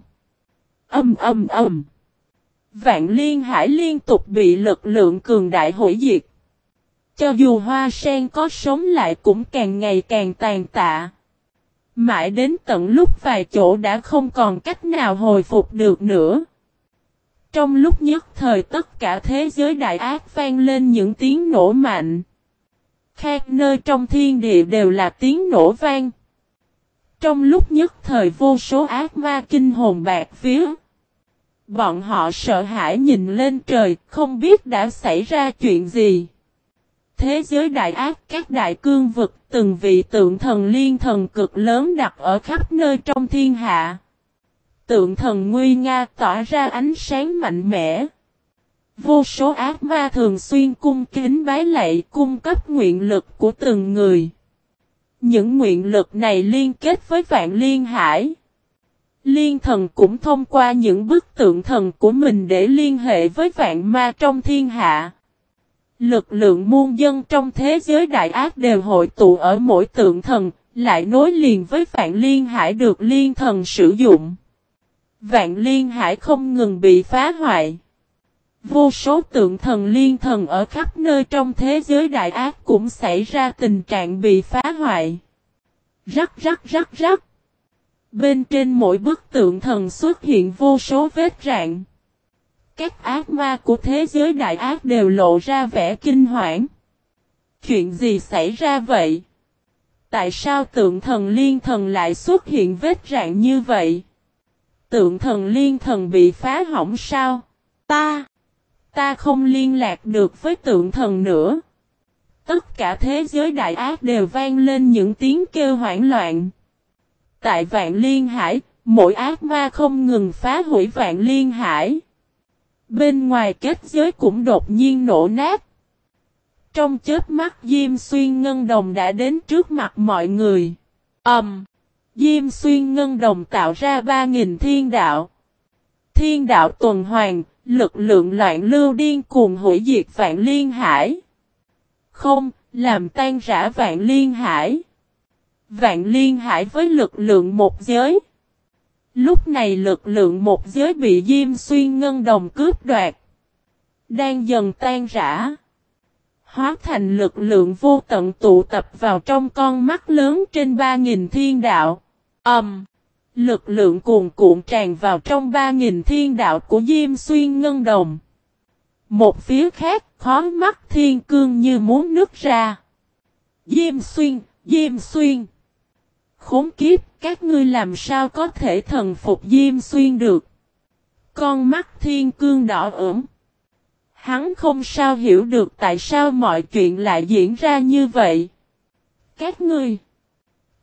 Speaker 1: Âm âm âm. Vạn liên hải liên tục bị lực lượng cường đại hủy diệt. Cho dù hoa sen có sống lại cũng càng ngày càng tàn tạ. Mãi đến tận lúc vài chỗ đã không còn cách nào hồi phục được nữa. Trong lúc nhất thời tất cả thế giới đại ác vang lên những tiếng nổ mạnh. Khác nơi trong thiên địa đều là tiếng nổ vang. Trong lúc nhất thời vô số ác ma kinh hồn bạc phía. Bọn họ sợ hãi nhìn lên trời, không biết đã xảy ra chuyện gì. Thế giới đại ác các đại cương vực, từng vị tượng thần liên thần cực lớn đặt ở khắp nơi trong thiên hạ. Tượng thần nguy nga tỏa ra ánh sáng mạnh mẽ. Vô số ác ma thường xuyên cung kính bái lạy cung cấp nguyện lực của từng người. Những nguyện lực này liên kết với vạn liên hải. Liên thần cũng thông qua những bức tượng thần của mình để liên hệ với vạn ma trong thiên hạ. Lực lượng muôn dân trong thế giới đại ác đều hội tụ ở mỗi tượng thần, lại nối liền với vạn liên hải được liên thần sử dụng. Vạn liên hải không ngừng bị phá hoại. Vô số tượng thần liên thần ở khắp nơi trong thế giới đại ác cũng xảy ra tình trạng bị phá hoại. Rắc rắc rắc rắc. Bên trên mỗi bức tượng thần xuất hiện vô số vết rạn. Các ác ma của thế giới đại ác đều lộ ra vẻ kinh hoảng. Chuyện gì xảy ra vậy? Tại sao tượng thần liên thần lại xuất hiện vết rạn như vậy? Tượng thần liên thần bị phá hỏng sao? Ta! Ta không liên lạc được với tượng thần nữa. Tất cả thế giới đại ác đều vang lên những tiếng kêu hoảng loạn. Tại vạn liên hải, mỗi ác ma không ngừng phá hủy vạn liên hải. Bên ngoài kết giới cũng đột nhiên nổ nát. Trong chết mắt Diêm Xuyên Ngân Đồng đã đến trước mặt mọi người. Ẩm! Um, Diêm Xuyên Ngân Đồng tạo ra 3.000 thiên đạo. Thiên đạo tuần hoàn, lực lượng loạn lưu điên cuồng hủy diệt vạn liên hải. Không, làm tan rã vạn liên hải. Vạn liên hải với lực lượng một giới. Lúc này lực lượng một giới bị Diêm Xuyên Ngân Đồng cướp đoạt. Đang dần tan rã. Hóa thành lực lượng vô tận tụ tập vào trong con mắt lớn trên 3.000 thiên đạo. Âm. Um, lực lượng cuồn cuộn tràn vào trong 3.000 thiên đạo của Diêm Xuyên Ngân Đồng. Một phía khác, khó mắt thiên cương như muốn nứt ra. Diêm Xuyên, Diêm Xuyên. Khốn kiếp, các ngươi làm sao có thể thần phục Diêm Xuyên được? Con mắt thiên cương đỏ ửng. Hắn không sao hiểu được tại sao mọi chuyện lại diễn ra như vậy. Các ngươi,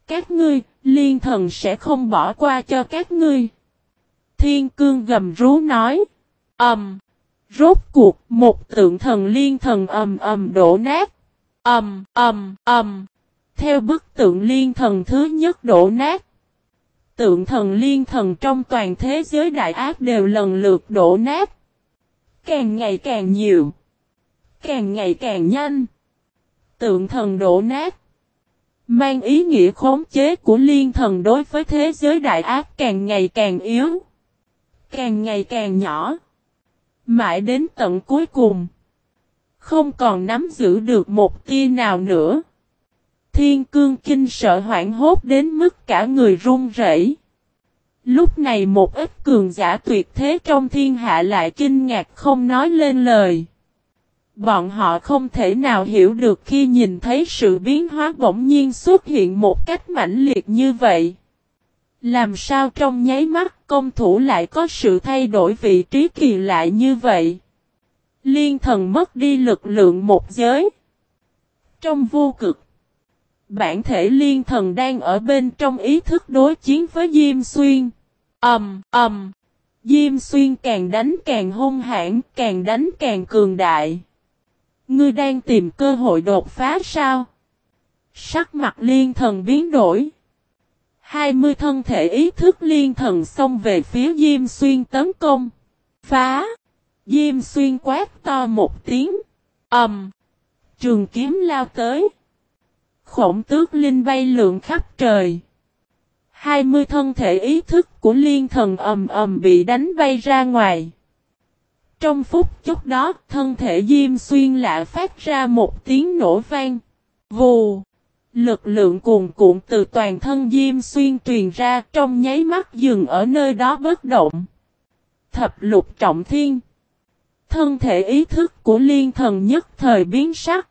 Speaker 1: các ngươi, liên thần sẽ không bỏ qua cho các ngươi. Thiên cương gầm rú nói. ầm Um, rốt cuộc, một tượng thần liên thần ầm ầm đổ nát. Ầm, ầm, ầm. Theo bức tượng liên thần thứ nhất đổ nát. Tượng thần liên thần trong toàn thế giới đại ác đều lần lượt đổ nát. Càng ngày càng nhiều. Càng ngày càng nhanh. Tượng thần đổ nát. Mang ý nghĩa khống chế của liên thần đối với thế giới đại ác càng ngày càng yếu. Càng ngày càng nhỏ. Mãi đến tận cuối cùng. Không còn nắm giữ được một tia nào nữa. Thiên cương kinh sợ hoảng hốt đến mức cả người run rẩy. Lúc này một ít cường giả tuyệt thế trong thiên hạ lại kinh ngạc không nói lên lời. Bọn họ không thể nào hiểu được khi nhìn thấy sự biến hóa bỗng nhiên xuất hiện một cách mãnh liệt như vậy. Làm sao trong nháy mắt công thủ lại có sự thay đổi vị trí kỳ lạ như vậy? Liên thần mất đi lực lượng một giới. Trong vô cực, bản thể liên thần đang ở bên trong ý thức đối chiến với Diêm Xuyên. âm um, ầm. Um. Diêm Xuyên càng đánh càng hung hãn, càng đánh càng cường đại. Ngươi đang tìm cơ hội đột phá sao? Sắc mặt liên thần biến đổi. Hai mươi thân thể ý thức liên thần xông về phía Diêm Xuyên tấn công. Phá! Diêm Xuyên quát to một tiếng. Ầm. trường kiếm lao tới. Khổng tước linh bay lượn khắp trời. Hai mươi thân thể ý thức của liên thần ầm ầm bị đánh bay ra ngoài. Trong phút chốc đó, thân thể Diêm Xuyên lạ phát ra một tiếng nổ vang. Vù! Lực lượng cuồn cuộn từ toàn thân Diêm Xuyên truyền ra trong nháy mắt dừng ở nơi đó bất động. Thập lục trọng thiên. Thân thể ý thức của liên thần nhất thời biến sắc.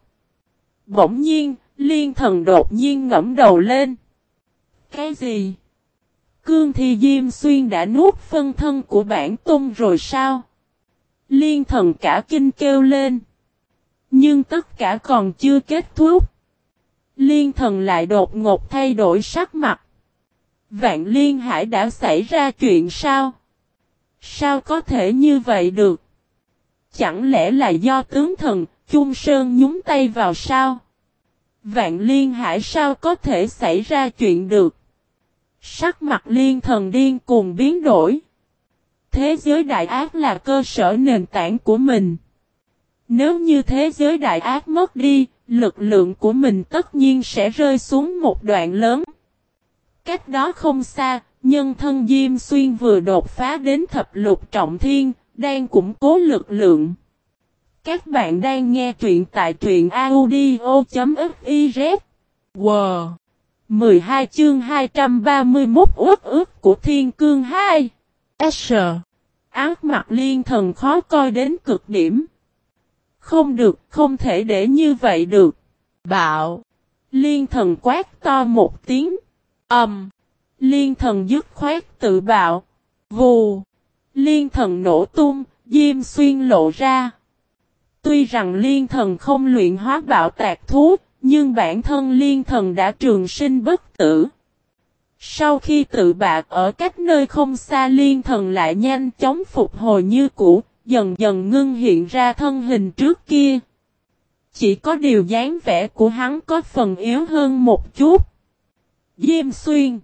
Speaker 1: Bỗng nhiên, liên thần đột nhiên ngẫm đầu lên. Cái gì? Cương thi Diêm Xuyên đã nuốt phân thân của bản tung rồi sao? Liên thần cả kinh kêu lên. Nhưng tất cả còn chưa kết thúc. Liên thần lại đột ngột thay đổi sắc mặt. Vạn liên hải đã xảy ra chuyện sao? Sao có thể như vậy được? Chẳng lẽ là do tướng thần, Chung Sơn nhúng tay vào sao? Vạn liên hải sao có thể xảy ra chuyện được? Sắc mặt liên thần điên cùng biến đổi. Thế giới đại ác là cơ sở nền tảng của mình. Nếu như thế giới đại ác mất đi, lực lượng của mình tất nhiên sẽ rơi xuống một đoạn lớn. Cách đó không xa, nhân thân Diêm Xuyên vừa đột phá đến thập lục trọng thiên, đang củng cố lực lượng. Các bạn đang nghe truyện tại truyện audio.fiz. Wow! 12 chương 231 ước ước của Thiên Cương 2. S. Ác mặt liên thần khó coi đến cực điểm. Không được, không thể để như vậy được. Bạo. Liên thần quát to một tiếng. Âm. Um. Liên thần dứt khoát tự bạo. Vù. Liên thần nổ tung, diêm xuyên lộ ra. Tuy rằng liên thần không luyện hóa bạo tạc thú, nhưng bản thân liên thần đã trường sinh bất tử. Sau khi tự bạc ở cách nơi không xa liên thần lại nhanh chóng phục hồi như cũ, dần dần ngưng hiện ra thân hình trước kia. Chỉ có điều dáng vẻ của hắn có phần yếu hơn một chút. Diêm xuyên.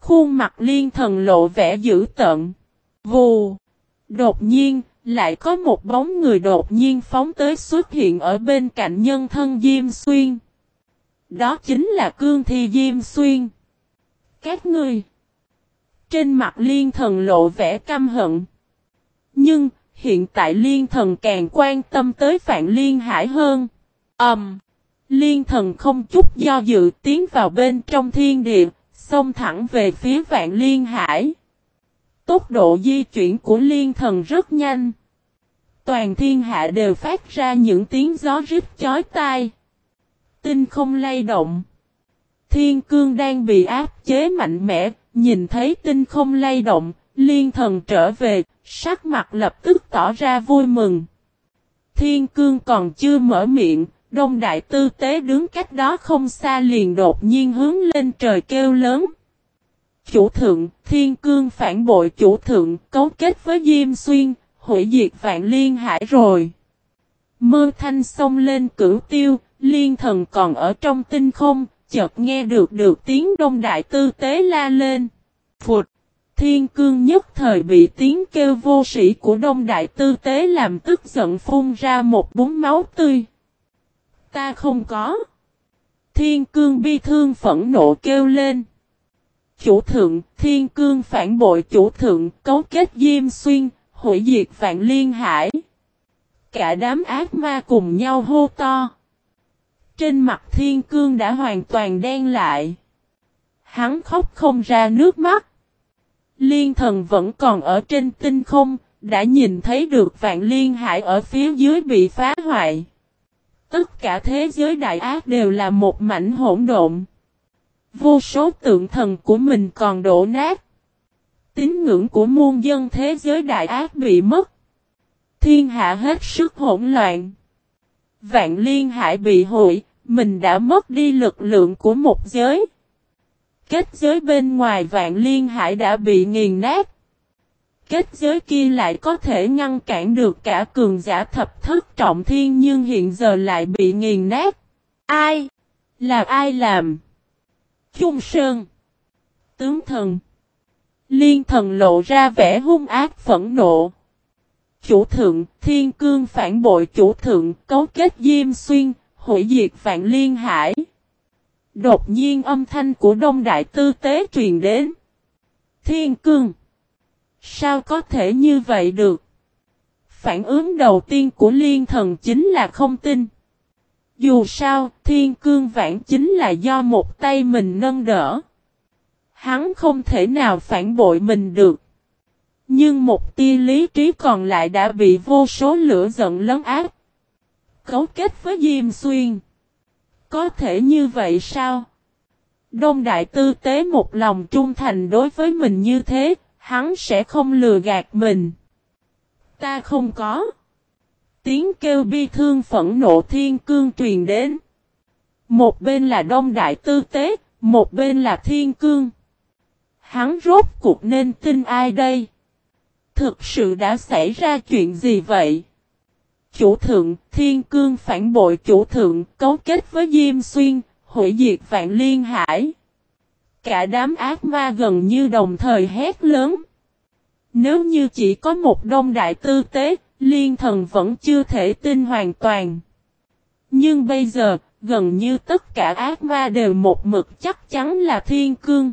Speaker 1: Khuôn mặt liên thần lộ vẻ dữ tận. Vù. Đột nhiên, lại có một bóng người đột nhiên phóng tới xuất hiện ở bên cạnh nhân thân Diêm Xuyên. Đó chính là Cương Thi Diêm Xuyên. Các ngươi. Trên mặt liên thần lộ vẻ căm hận. Nhưng, hiện tại liên thần càng quan tâm tới Phạm Liên Hải hơn. Ẩm. Um, liên thần không chút do dự tiến vào bên trong thiên địa, xông thẳng về phía Vạn Liên Hải. Tốc độ di chuyển của liên thần rất nhanh. Toàn thiên hạ đều phát ra những tiếng gió rít chói tai. Tinh không lay động. Thiên cương đang bị áp chế mạnh mẽ, nhìn thấy tinh không lay động, liên thần trở về, sắc mặt lập tức tỏ ra vui mừng. Thiên cương còn chưa mở miệng, đông đại tư tế đứng cách đó không xa liền đột nhiên hướng lên trời kêu lớn. Chủ thượng, thiên cương phản bội chủ thượng, cấu kết với Diêm Xuyên, hủy diệt vạn liên hải rồi. Mơ thanh xông lên cửu tiêu, liên thần còn ở trong tinh không, chợt nghe được được tiếng đông đại tư tế la lên. Phụt! Thiên cương nhất thời bị tiếng kêu vô sĩ của đông đại tư tế làm tức giận phun ra một búng máu tươi. Ta không có. Thiên cương bi thương phẫn nộ kêu lên. Chủ thượng, thiên cương phản bội chủ thượng, cấu kết diêm xuyên, hủy diệt vạn liên hải. Cả đám ác ma cùng nhau hô to. Trên mặt thiên cương đã hoàn toàn đen lại. Hắn khóc không ra nước mắt. Liên thần vẫn còn ở trên tinh không, đã nhìn thấy được vạn liên hải ở phía dưới bị phá hoại. Tất cả thế giới đại ác đều là một mảnh hỗn độn. Vô số tượng thần của mình còn đổ nát. Tín ngưỡng của muôn dân thế giới đại ác bị mất. Thiên hạ hết sức hỗn loạn. Vạn liên hải bị hủy, mình đã mất đi lực lượng của một giới. Kết giới bên ngoài vạn liên hải đã bị nghiền nát. Kết giới kia lại có thể ngăn cản được cả cường giả thập thất trọng thiên nhưng hiện giờ lại bị nghiền nát. Ai? Là ai làm? Trung Sơn. Tướng thần. Liên thần lộ ra vẻ hung ác phẫn nộ. Chủ thượng, thiên cương phản bội chủ thượng, cấu kết Diêm Xuyên, hủy diệt vạn liên hải. Đột nhiên âm thanh của Đông Đại Tư Tế truyền đến. Thiên cương. Sao có thể như vậy được? Phản ứng đầu tiên của liên thần chính là không tin. Dù sao, thiên cương vãn chính là do một tay mình nâng đỡ. Hắn không thể nào phản bội mình được. Nhưng một tia lý trí còn lại đã bị vô số lửa giận lấn áp. Cấu kết với Diêm Xuyên. Có thể như vậy sao? Đông Đại Tư Tế một lòng trung thành đối với mình như thế, hắn sẽ không lừa gạt mình. Ta không có. Tiếng kêu bi thương phẫn nộ thiên cương truyền đến. Một bên là Đông Đại Tư Tế, một bên là thiên cương. Hắn rốt cuộc nên tin ai đây? Thực sự đã xảy ra chuyện gì vậy? Chủ thượng, thiên cương phản bội chủ thượng, cấu kết với Diêm Xuyên, hủy diệt vạn liên hải. Cả đám ác ma gần như đồng thời hét lớn. Nếu như chỉ có một đông đại tư tế, liên thần vẫn chưa thể tin hoàn toàn. Nhưng bây giờ, gần như tất cả ác ma đều một mực chắc chắn là thiên cương.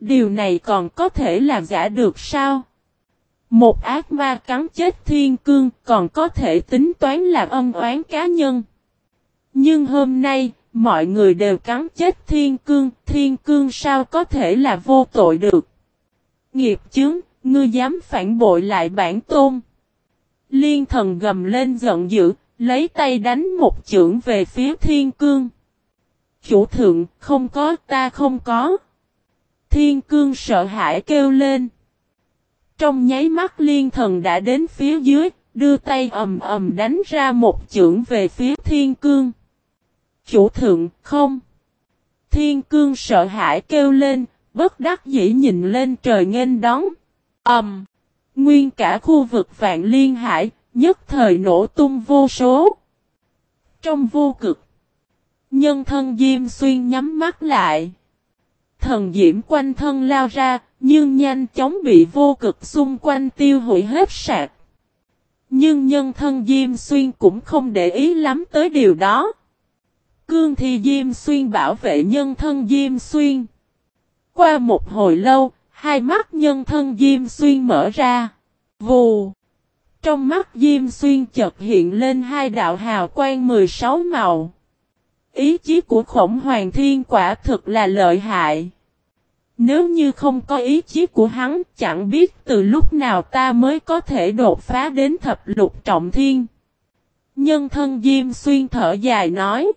Speaker 1: Điều này còn có thể là giả được sao? Một ác ma cắn chết thiên cương còn có thể tính toán là ân oán cá nhân. Nhưng hôm nay, mọi người đều cắn chết thiên cương, thiên cương sao có thể là vô tội được. Nghiệp chứng, ngươi dám phản bội lại bản tôn. Liên thần gầm lên giận dữ, lấy tay đánh một chưởng về phía thiên cương. Chủ thượng, không có, ta không có. Thiên cương sợ hãi kêu lên. Trong nháy mắt liên thần đã đến phía dưới, đưa tay ầm ầm đánh ra một chưởng về phía thiên cương. Chủ thượng, không. Thiên cương sợ hãi kêu lên, bất đắc dĩ nhìn lên trời nghênh đón. Ầm nguyên cả khu vực vạn liên hải, nhất thời nổ tung vô số. Trong vô cực, nhân thân Diêm Xuyên nhắm mắt lại. Thần diễm quanh thân lao ra, nhưng nhanh chóng bị vô cực xung quanh tiêu hủy hết sạc. Nhưng nhân thân Diêm Xuyên cũng không để ý lắm tới điều đó. Cương thi Diêm Xuyên bảo vệ nhân thân Diêm Xuyên. Qua một hồi lâu, hai mắt nhân thân Diêm Xuyên mở ra. Vù! Trong mắt Diêm Xuyên chợt hiện lên hai đạo hào quang 16 màu. Ý chí của khổng hoàng thiên quả thực là lợi hại. Nếu như không có ý chí của hắn, chẳng biết từ lúc nào ta mới có thể đột phá đến thập lục trọng thiên. Nhân thân Diêm Xuyên thở dài nói.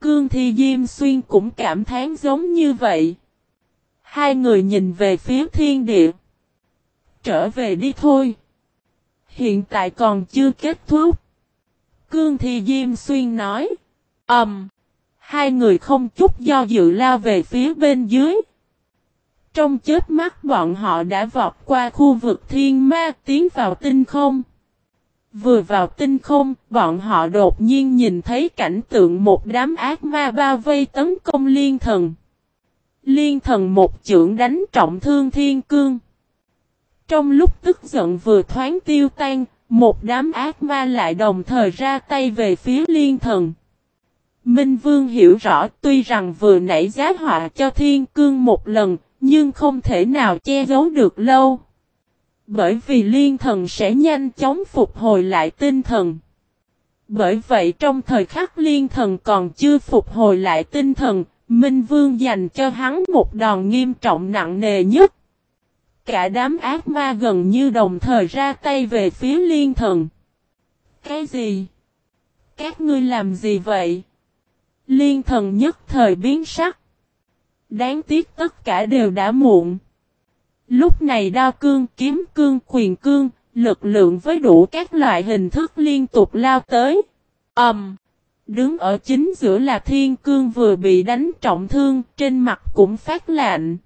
Speaker 1: Cương Thi Diêm Xuyên cũng cảm thán giống như vậy. Hai người nhìn về phía thiên địa. Trở về đi thôi. Hiện tại còn chưa kết thúc. Cương Thi Diêm Xuyên nói. Ẩm. Um, hai người không chút do dự lao về phía bên dưới. Trong chết mắt bọn họ đã vọt qua khu vực thiên ma tiến vào tinh không. Vừa vào tinh không, bọn họ đột nhiên nhìn thấy cảnh tượng một đám ác ma bao vây tấn công liên thần. Liên thần một chưởng đánh trọng thương thiên cương. Trong lúc tức giận vừa thoáng tiêu tan, một đám ác ma lại đồng thời ra tay về phía liên thần. Minh Vương hiểu rõ tuy rằng vừa nảy giá họa cho thiên cương một lần, nhưng không thể nào che giấu được lâu. Bởi vì liên thần sẽ nhanh chóng phục hồi lại tinh thần. Bởi vậy trong thời khắc liên thần còn chưa phục hồi lại tinh thần, Minh Vương dành cho hắn một đòn nghiêm trọng nặng nề nhất. Cả đám ác ma gần như đồng thời ra tay về phía liên thần. Cái gì? Các ngươi làm gì vậy? Liên thần nhất thời biến sắc. Đáng tiếc tất cả đều đã muộn. Lúc này đao cương, kiếm cương, quyền cương, lực lượng với đủ các loại hình thức liên tục lao tới. Ẩm! Um, đứng ở chính giữa là thiên cương vừa bị đánh trọng thương, trên mặt cũng phát lạnh.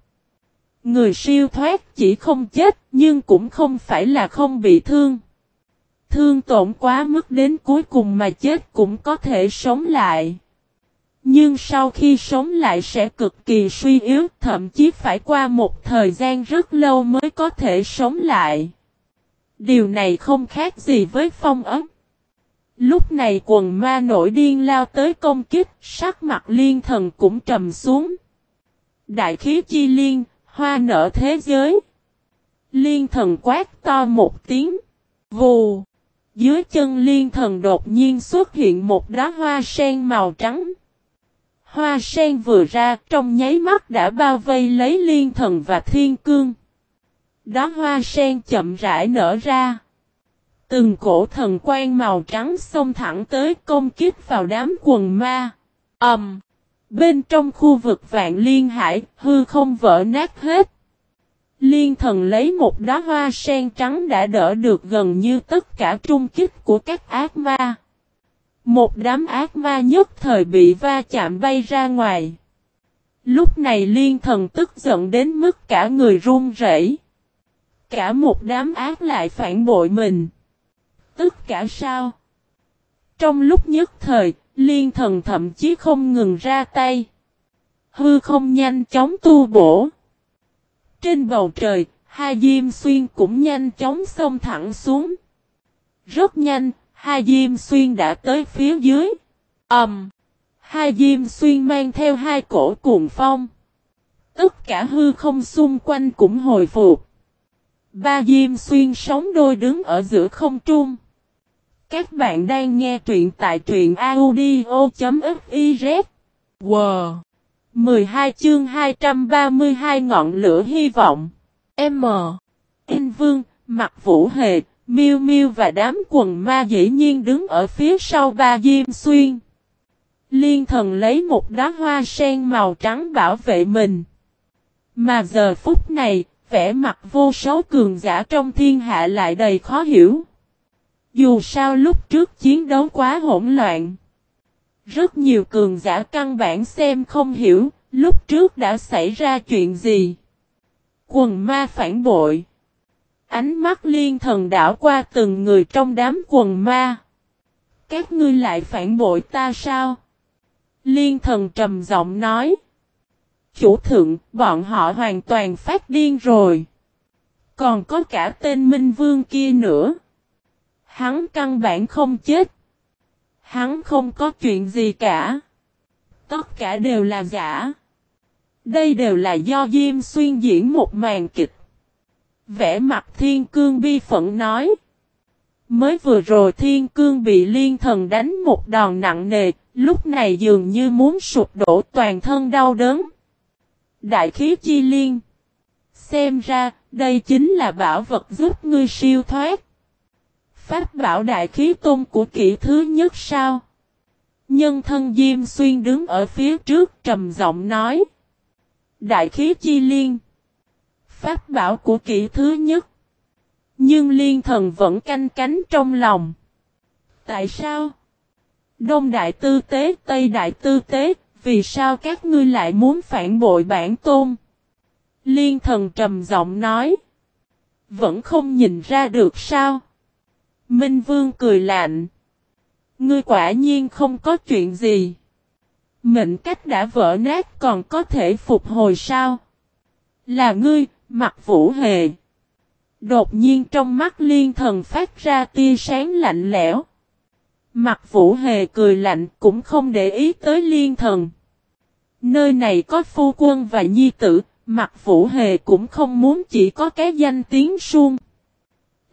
Speaker 1: Người siêu thoát chỉ không chết, nhưng cũng không phải là không bị thương. Thương tổn quá mức đến cuối cùng mà chết cũng có thể sống lại. Nhưng sau khi sống lại sẽ cực kỳ suy yếu, thậm chí phải qua một thời gian rất lâu mới có thể sống lại. Điều này không khác gì với phong ấm. Lúc này quần ma nổi điên lao tới công kích, sắc mặt liên thần cũng trầm xuống. Đại khí chi liên, hoa nở thế giới. Liên thần quát to một tiếng. Vù. Dưới chân liên thần đột nhiên xuất hiện một đóa hoa sen màu trắng. Hoa sen vừa ra trong nháy mắt đã bao vây lấy liên thần và thiên cương. Đóa hoa sen chậm rãi nở ra. Từng cổ thần quan màu trắng xông thẳng tới công kích vào đám quần ma. Ẩm. Um, bên trong khu vực vạn liên hải, hư không vỡ nát hết. Liên thần lấy một đóa hoa sen trắng đã đỡ được gần như tất cả trung kích của các ác ma. Một đám ác ma nhất thời bị va chạm bay ra ngoài. Lúc này liên thần tức giận đến mức cả người run rẩy. Cả một đám ác lại phản bội mình. Tất cả sao? Trong lúc nhất thời, liên thần thậm chí không ngừng ra tay. Hư không nhanh chóng tu bổ. Trên bầu trời, hai diêm xuyên cũng nhanh chóng xông thẳng xuống. Rất nhanh, hai diêm xuyên đã tới phía dưới. Ẩm! Um, hai diêm xuyên mang theo hai cổ cuồng phong. Tất cả hư không xung quanh cũng hồi phục. Ba diêm xuyên sống đôi đứng ở giữa không trung. Các bạn đang nghe truyện tại truyện audio.fiz. Wow! 12 chương 232 ngọn lửa hy vọng. M. anh Vương, Mặt Vũ Hề, Miêu Miêu và đám quần ma dĩ nhiên đứng ở phía sau ba Diêm Xuyên. Liên thần lấy một đóa hoa sen màu trắng bảo vệ mình. Mà giờ phút này, vẻ mặt vô số cường giả trong thiên hạ lại đầy khó hiểu. Dù sao lúc trước chiến đấu quá hỗn loạn. Rất nhiều cường giả căn bản xem không hiểu, lúc trước đã xảy ra chuyện gì. Quần ma phản bội. Ánh mắt liên thần đảo qua từng người trong đám quần ma. Các ngươi lại phản bội ta sao? Liên thần trầm giọng nói. Chủ thượng, bọn họ hoàn toàn phát điên rồi. Còn có cả tên Minh Vương kia nữa. Hắn căn bản không chết. Hắn không có chuyện gì cả. Tất cả đều là giả. Đây đều là do Diêm Xuyên diễn một màn kịch. Vẽ mặt Thiên Cương bi phận nói. Mới vừa rồi Thiên Cương bị liên thần đánh một đòn nặng nề, lúc này dường như muốn sụp đổ toàn thân đau đớn. Đại khí chi liên. Xem ra, đây chính là bảo vật giúp ngươi siêu thoát. Pháp bảo đại khí tôn của kỹ thứ nhất sao? Nhân thân Diêm Xuyên đứng ở phía trước trầm giọng nói. Đại khí chi liên. Pháp bảo của kỹ thứ nhất. Nhưng liên thần vẫn canh cánh trong lòng. Tại sao? Đông đại tư tế, Tây đại tư tế, vì sao các ngươi lại muốn phản bội bản tôn? Liên thần trầm giọng nói. Vẫn không nhìn ra được sao? Minh Vương cười lạnh. Ngươi quả nhiên không có chuyện gì. Mệnh cách đã vỡ nát còn có thể phục hồi sao? Là ngươi, mặt vũ hề. Đột nhiên trong mắt liên thần phát ra tia sáng lạnh lẽo. Mặt vũ hề cười lạnh cũng không để ý tới liên thần. Nơi này có phu quân và nhi tử, mặt vũ hề cũng không muốn chỉ có cái danh tiếng suông.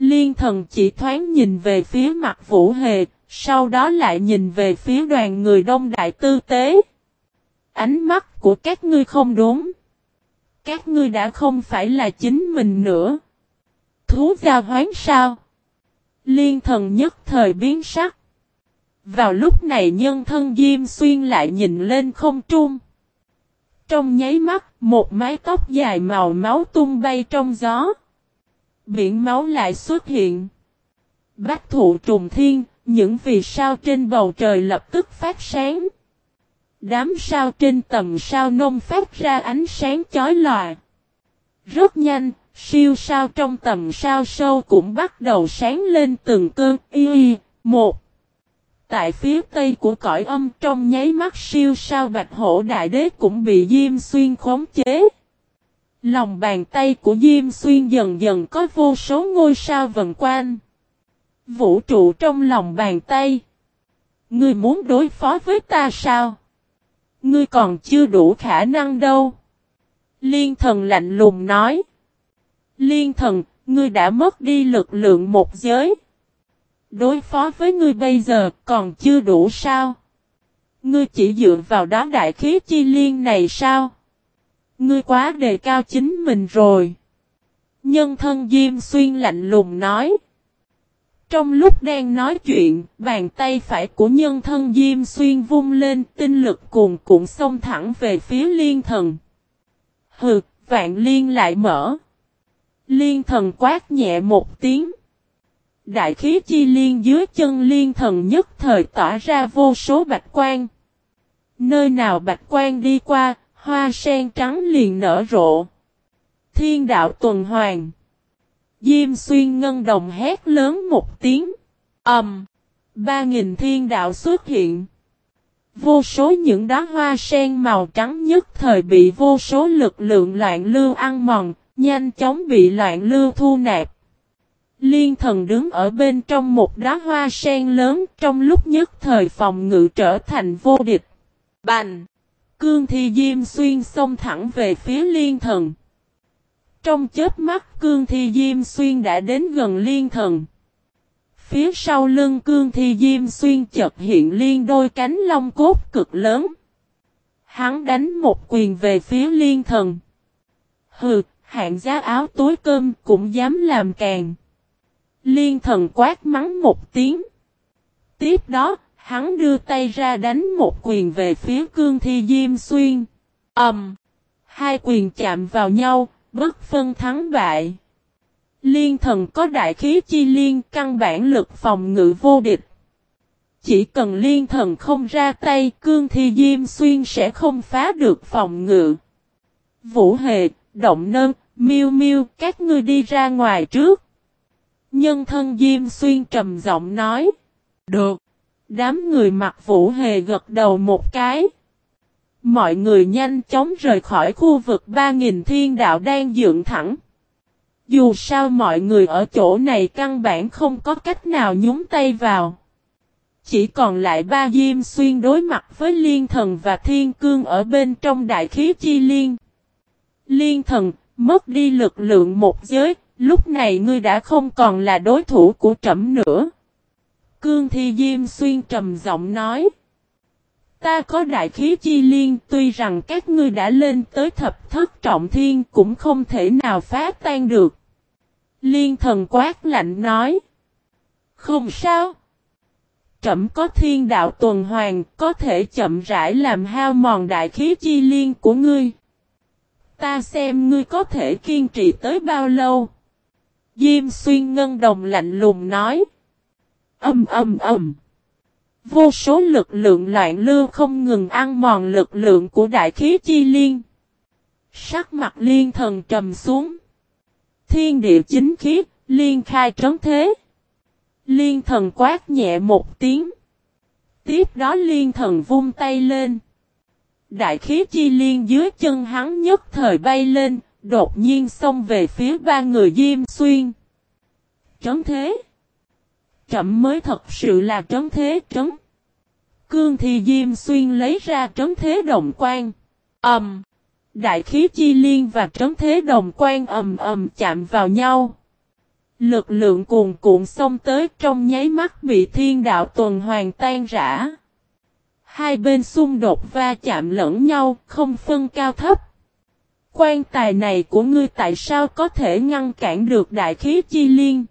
Speaker 1: Liên thần chỉ thoáng nhìn về phía mặt vũ hề, sau đó lại nhìn về phía đoàn người đông đại tư tế. Ánh mắt của các ngươi không đúng. Các ngươi đã không phải là chính mình nữa. Thú gia hoán sao? Liên thần nhất thời biến sắc. Vào lúc này nhân thân Diêm Xuyên lại nhìn lên không trung. Trong nháy mắt, một mái tóc dài màu máu tung bay trong gió. Biển máu lại xuất hiện. Bách thụ trùng thiên, những vì sao trên bầu trời lập tức phát sáng. Đám sao trên tầm sao nông phát ra ánh sáng chói lòa. Rất nhanh, siêu sao trong tầm sao sâu cũng bắt đầu sáng lên từng cơn y y. Một. Tại phía tây của cõi âm trong nháy mắt siêu sao bạch hổ đại đế cũng bị Diêm Xuyên khống chế. Lòng bàn tay của Diêm Xuyên dần dần có vô số ngôi sao vần quanh. Vũ trụ trong lòng bàn tay. Ngươi muốn đối phó với ta sao? Ngươi còn chưa đủ khả năng đâu. Liên thần lạnh lùng nói. Liên thần, ngươi đã mất đi lực lượng một giới. Đối phó với ngươi bây giờ còn chưa đủ sao? Ngươi chỉ dựa vào đó đại khí chi liên này sao? Ngươi quá đề cao chính mình rồi. Nhân thân Diêm Xuyên lạnh lùng nói. Trong lúc đang nói chuyện, bàn tay phải của nhân thân Diêm Xuyên vung lên, tinh lực cuồn cuộn xông thẳng về phía liên thần. Hừ, vạn liên lại mở. Liên thần quát nhẹ một tiếng. Đại khí chi liên dưới chân liên thần nhất thời tỏa ra vô số bạch quan. Nơi nào bạch quan đi qua, hoa sen trắng liền nở rộ. Thiên đạo tuần hoàn. Diêm xuyên ngân đồng hét lớn một tiếng. Ẩm. Ba nghìn thiên đạo xuất hiện. Vô số những đá hoa sen màu trắng nhất thời bị vô số lực lượng loạn lưu ăn mòn, nhanh chóng bị loạn lưu thu nạp. Liên thần đứng ở bên trong một đá hoa sen lớn trong lúc nhất thời phòng ngự trở thành vô địch. Bành! Cương thi diêm xuyên xông thẳng về phía liên thần. Trong chết mắt cương thi diêm xuyên đã đến gần liên thần. Phía sau lưng cương thi diêm xuyên chợt hiện liên đôi cánh long cốt cực lớn. Hắn đánh một quyền về phía liên thần. Hừ, hạng giá áo tối cơm cũng dám làm càng. Liên thần quát mắng một tiếng. Tiếp đó, hắn đưa tay ra đánh một quyền về phía cương thi diêm xuyên. Ẩm! Um, hai quyền chạm vào nhau, bất phân thắng bại. Liên thần có đại khí chi liên căn bản lực phòng ngự vô địch. Chỉ cần liên thần không ra tay cương thi diêm xuyên sẽ không phá được phòng ngự. Vũ hề, động nơn, miêu miêu các ngươi đi ra ngoài trước. Nhân thân diêm xuyên trầm giọng nói. Được. Đám người mặc vũ hề gật đầu một cái. Mọi người nhanh chóng rời khỏi khu vực 3.000 thiên đạo đang dựng thẳng. Dù sao mọi người ở chỗ này căn bản không có cách nào nhúng tay vào. Chỉ còn lại ba diêm xuyên đối mặt với liên thần và thiên cương ở bên trong đại khí chi liên. Liên thần, mất đi lực lượng một giới, lúc này ngươi đã không còn là đối thủ của trẫm nữa. Cương thi diêm xuyên trầm giọng nói. Ta có đại khí chi liên, tuy rằng các ngươi đã lên tới thập thất trọng thiên cũng không thể nào phá tan được. Liên thần quát lạnh nói. Không sao. Trẩm có thiên đạo tuần hoàn, có thể chậm rãi làm hao mòn đại khí chi liên của ngươi. Ta xem ngươi có thể kiên trì tới bao lâu. Diêm xuyên ngân đồng lạnh lùng nói. Âm âm âm. Vô số lực lượng loạn lưu không ngừng ăn mòn lực lượng của đại khí chi liên. Sắc mặt liên thần trầm xuống. Thiên địa chính khí, liên khai trấn thế. Liên thần quát nhẹ một tiếng. Tiếp đó liên thần vung tay lên. Đại khí chi liên dưới chân hắn nhất thời bay lên, đột nhiên xông về phía ba người Diêm Xuyên. Trấn thế chậm mới thật sự là trấn thế trấn. Cương thì Diêm Xuyên lấy ra trấn thế đồng quan. Ẩm. Um, đại khí chi liên và trấn thế đồng quan ầm ầm chạm vào nhau. Lực lượng cuồn cuộn xông tới trong nháy mắt bị thiên đạo tuần hoàn tan rã. Hai bên xung đột va chạm lẫn nhau, không phân cao thấp. Quan tài này của ngươi tại sao có thể ngăn cản được đại khí chi liên?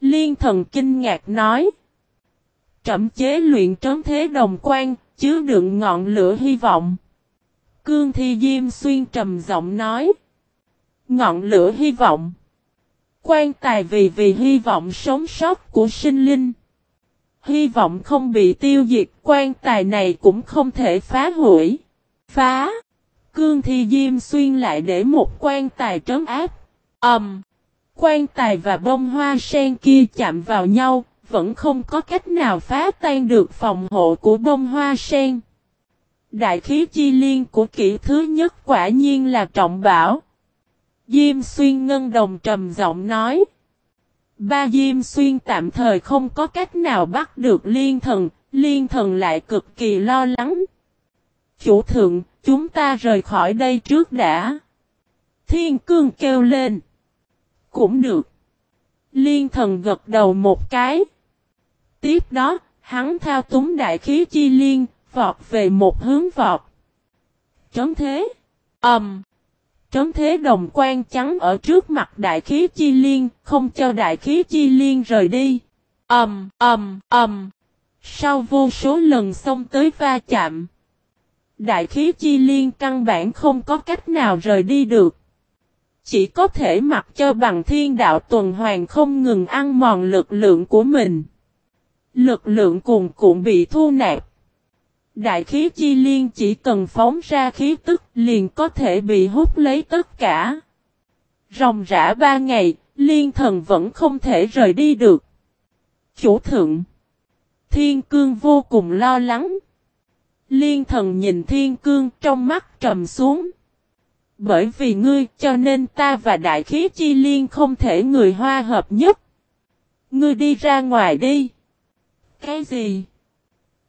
Speaker 1: Liên thần kinh ngạc nói. Trẩm chế luyện trấn thế đồng quan, chứa đựng ngọn lửa hy vọng. Cương Thi Diêm Xuyên trầm giọng nói. Ngọn lửa hy vọng. Quan tài vì vì hy vọng sống sót của sinh linh. Hy vọng không bị tiêu diệt quan tài này cũng không thể phá hủy. Phá. Cương Thi Diêm Xuyên lại để một quan tài trấn áp. Ẩm. Um, quan tài và bông hoa sen kia chạm vào nhau, vẫn không có cách nào phá tan được phòng hộ của bông hoa sen. Đại khí chi liên của kỷ thứ nhất quả nhiên là trọng bảo. Diêm xuyên ngân đồng trầm giọng nói. Ba Diêm xuyên tạm thời không có cách nào bắt được liên thần, liên thần lại cực kỳ lo lắng. Chủ thượng, chúng ta rời khỏi đây trước đã. Thiên cương kêu lên. Cũng được. Liên thần gật đầu một cái. Tiếp đó, hắn thao túng đại khí chi liên, vọt về một hướng vọt. Trấn thế. Ẩm. Um. Trấn thế đồng quan trắng ở trước mặt đại khí chi liên, không cho đại khí chi liên rời đi. Ẩm, Ẩm, Ẩm. Sau vô số lần xông tới va chạm. Đại khí chi liên căn bản không có cách nào rời đi được. Chỉ có thể mặc cho bằng thiên đạo tuần hoàn không ngừng ăn mòn lực lượng của mình. Lực lượng cùng cuộn bị thu nạp. Đại khí chi liên chỉ cần phóng ra khí tức liền có thể bị hút lấy tất cả. Ròng rã ba ngày, liên thần vẫn không thể rời đi được. Chủ thượng. Thiên cương vô cùng lo lắng. Liên thần nhìn thiên cương trong mắt trầm xuống. Bởi vì ngươi cho nên ta và đại khí chi liên không thể người hoa hợp nhất. Ngươi đi ra ngoài đi. Cái gì?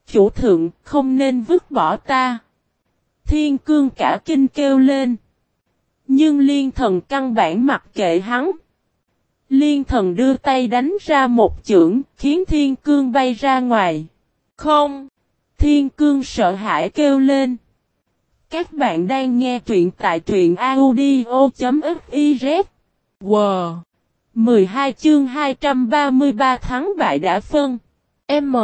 Speaker 1: Chủ thượng không nên vứt bỏ ta. Thiên cương cả kinh kêu lên. Nhưng liên thần căn bản mặc kệ hắn. Liên thần đưa tay đánh ra một chưởng, khiến thiên cương bay ra ngoài. Không! Thiên cương sợ hãi kêu lên. Các bạn đang nghe truyện tại truyện audio.fiz. Wow! 12 chương 233 tháng bại đã phân. M.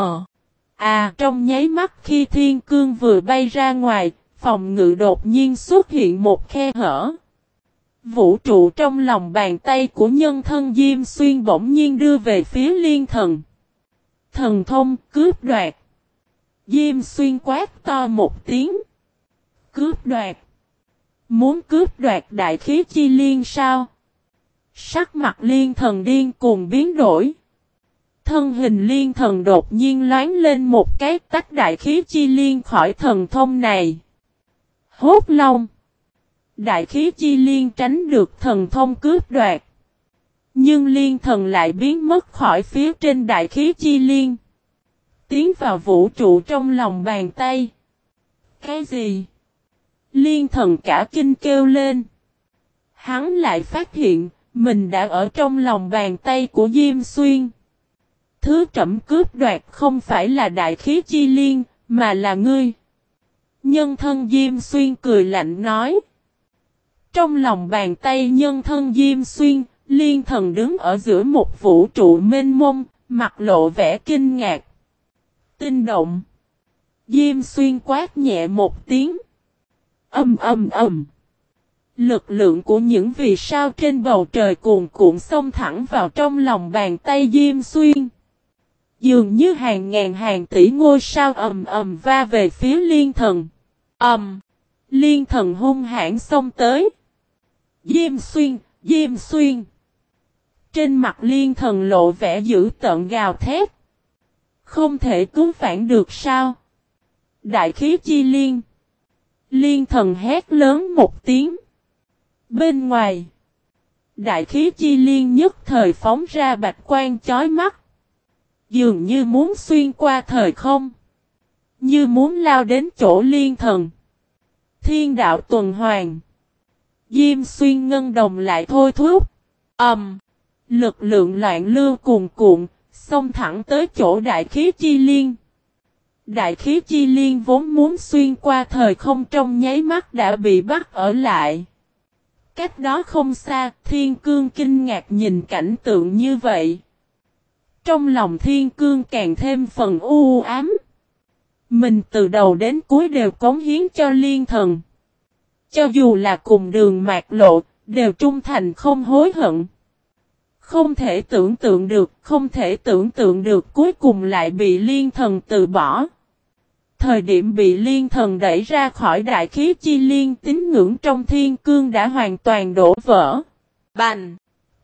Speaker 1: À trong nháy mắt khi thiên cương vừa bay ra ngoài, phòng ngự đột nhiên xuất hiện một khe hở. Vũ trụ trong lòng bàn tay của nhân thân Diêm Xuyên bỗng nhiên đưa về phía liên thần. Thần thông cướp đoạt. Diêm Xuyên quát to một tiếng. Cướp đoạt. Muốn cướp đoạt đại khí chi liên sao? Sắc mặt liên thần điên cuồng biến đổi. Thân hình liên thần đột nhiên loáng lên một cái tách đại khí chi liên khỏi thần thông này. Hốt long. Đại khí chi liên tránh được thần thông cướp đoạt. Nhưng liên thần lại biến mất khỏi phía trên đại khí chi liên. Tiến vào vũ trụ trong lòng bàn tay. Cái gì? Liên thần cả kinh kêu lên. Hắn lại phát hiện, mình đã ở trong lòng bàn tay của Diêm Xuyên. Thứ trẩm cướp đoạt không phải là đại khí chi liên, mà là ngươi. Nhân thân Diêm Xuyên cười lạnh nói. Trong lòng bàn tay nhân thân Diêm Xuyên, liên thần đứng ở giữa một vũ trụ mênh mông, mặt lộ vẻ kinh ngạc. Tinh động. Diêm Xuyên quát nhẹ một tiếng. Âm âm âm. Lực lượng của những vì sao trên bầu trời cuồn cuộn xông thẳng vào trong lòng bàn tay Diêm Xuyên. Dường như hàng ngàn hàng tỷ ngôi sao ầm ầm va về phía liên thần. Ầm. Liên thần hung hãn xông tới. Diêm xuyên, diêm xuyên. Trên mặt liên thần lộ vẻ dữ tợn gào thét. Không thể cứu phản được sao? Đại khí chi liên. Liên thần hét lớn một tiếng. Bên ngoài. Đại khí chi liên nhất thời phóng ra bạch quan chói mắt. Dường như muốn xuyên qua thời không. Như muốn lao đến chỗ liên thần. Thiên đạo tuần hoàn. Diêm xuyên ngân đồng lại thôi thúc. Ẩm. Um, lực lượng loạn lưu cuồn cuộn, xông thẳng tới chỗ đại khí chi liên. Đại khí chi liên vốn muốn xuyên qua thời không trong nháy mắt đã bị bắt ở lại. Cách đó không xa, thiên cương kinh ngạc nhìn cảnh tượng như vậy. Trong lòng thiên cương càng thêm phần u ám. Mình từ đầu đến cuối đều cống hiến cho liên thần. Cho dù là cùng đường mạc lộ, đều trung thành không hối hận. Không thể tưởng tượng được, không thể tưởng tượng được cuối cùng lại bị liên thần từ bỏ. Thời điểm bị liên thần đẩy ra khỏi đại khí chi liên tín ngưỡng trong thiên cương đã hoàn toàn đổ vỡ. Bành!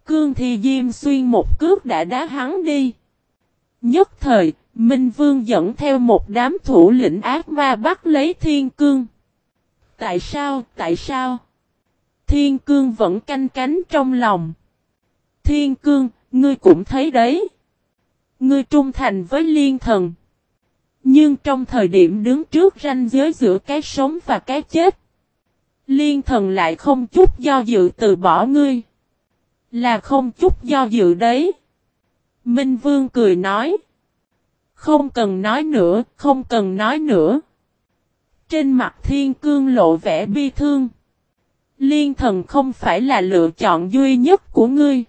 Speaker 1: Cương thì diêm xuyên một cước đã đá hắn đi. Nhất thời, Minh Vương dẫn theo một đám thủ lĩnh ác ma bắt lấy thiên cương. Tại sao, tại sao? Thiên Cương vẫn canh cánh trong lòng. Thiên Cương, ngươi cũng thấy đấy. Ngươi trung thành với liên thần. Nhưng trong thời điểm đứng trước ranh giới giữa cái sống và cái chết. Liên thần lại không chút do dự từ bỏ ngươi. Là không chút do dự đấy. Minh Vương cười nói. Không cần nói nữa, không cần nói nữa. Trên mặt thiên cương lộ vẻ bi thương. Liên thần không phải là lựa chọn duy nhất của ngươi.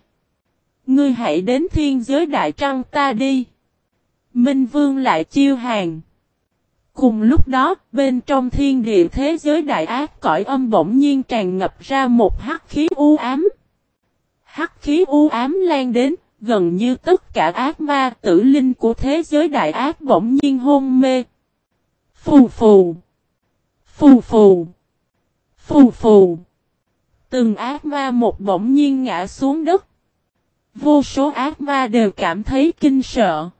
Speaker 1: Ngươi hãy đến thiên giới đại trăng ta đi. Minh Vương lại chiêu hàng. Cùng lúc đó, bên trong thiên địa thế giới đại ác cõi âm bỗng nhiên tràn ngập ra một hắc khí u ám. Hắc khí u ám lan đến, gần như tất cả ác ma tử linh của thế giới đại ác bỗng nhiên hôn mê. Phù phù. Phù phù. Phù phù. Từng ác ma một bỗng nhiên ngã xuống đất. Vô số ác ma đều cảm thấy kinh sợ.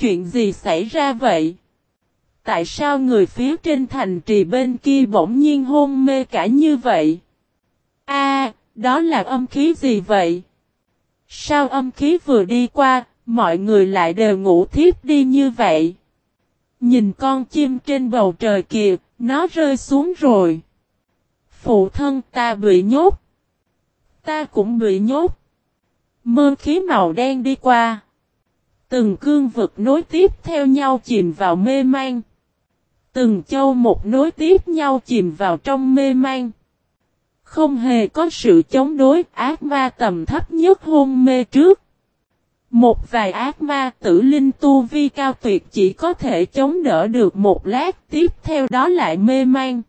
Speaker 1: Chuyện gì xảy ra vậy? Tại sao người phía trên thành trì bên kia bỗng nhiên hôn mê cả như vậy? A, đó là âm khí gì vậy? Sao âm khí vừa đi qua, mọi người lại đều ngủ thiếp đi như vậy? Nhìn con chim trên bầu trời kìa, nó rơi xuống rồi. Phụ thân ta bị nhốt. Ta cũng bị nhốt. Mơ khí màu đen đi qua. Từng cương vực nối tiếp theo nhau chìm vào mê mang. Từng châu một nối tiếp nhau chìm vào trong mê mang. Không hề có sự chống đối, ác ma tầm thấp nhất hôn mê trước. Một vài ác ma tử linh tu vi cao tuyệt chỉ có thể chống đỡ được một lát, tiếp theo đó lại mê mang.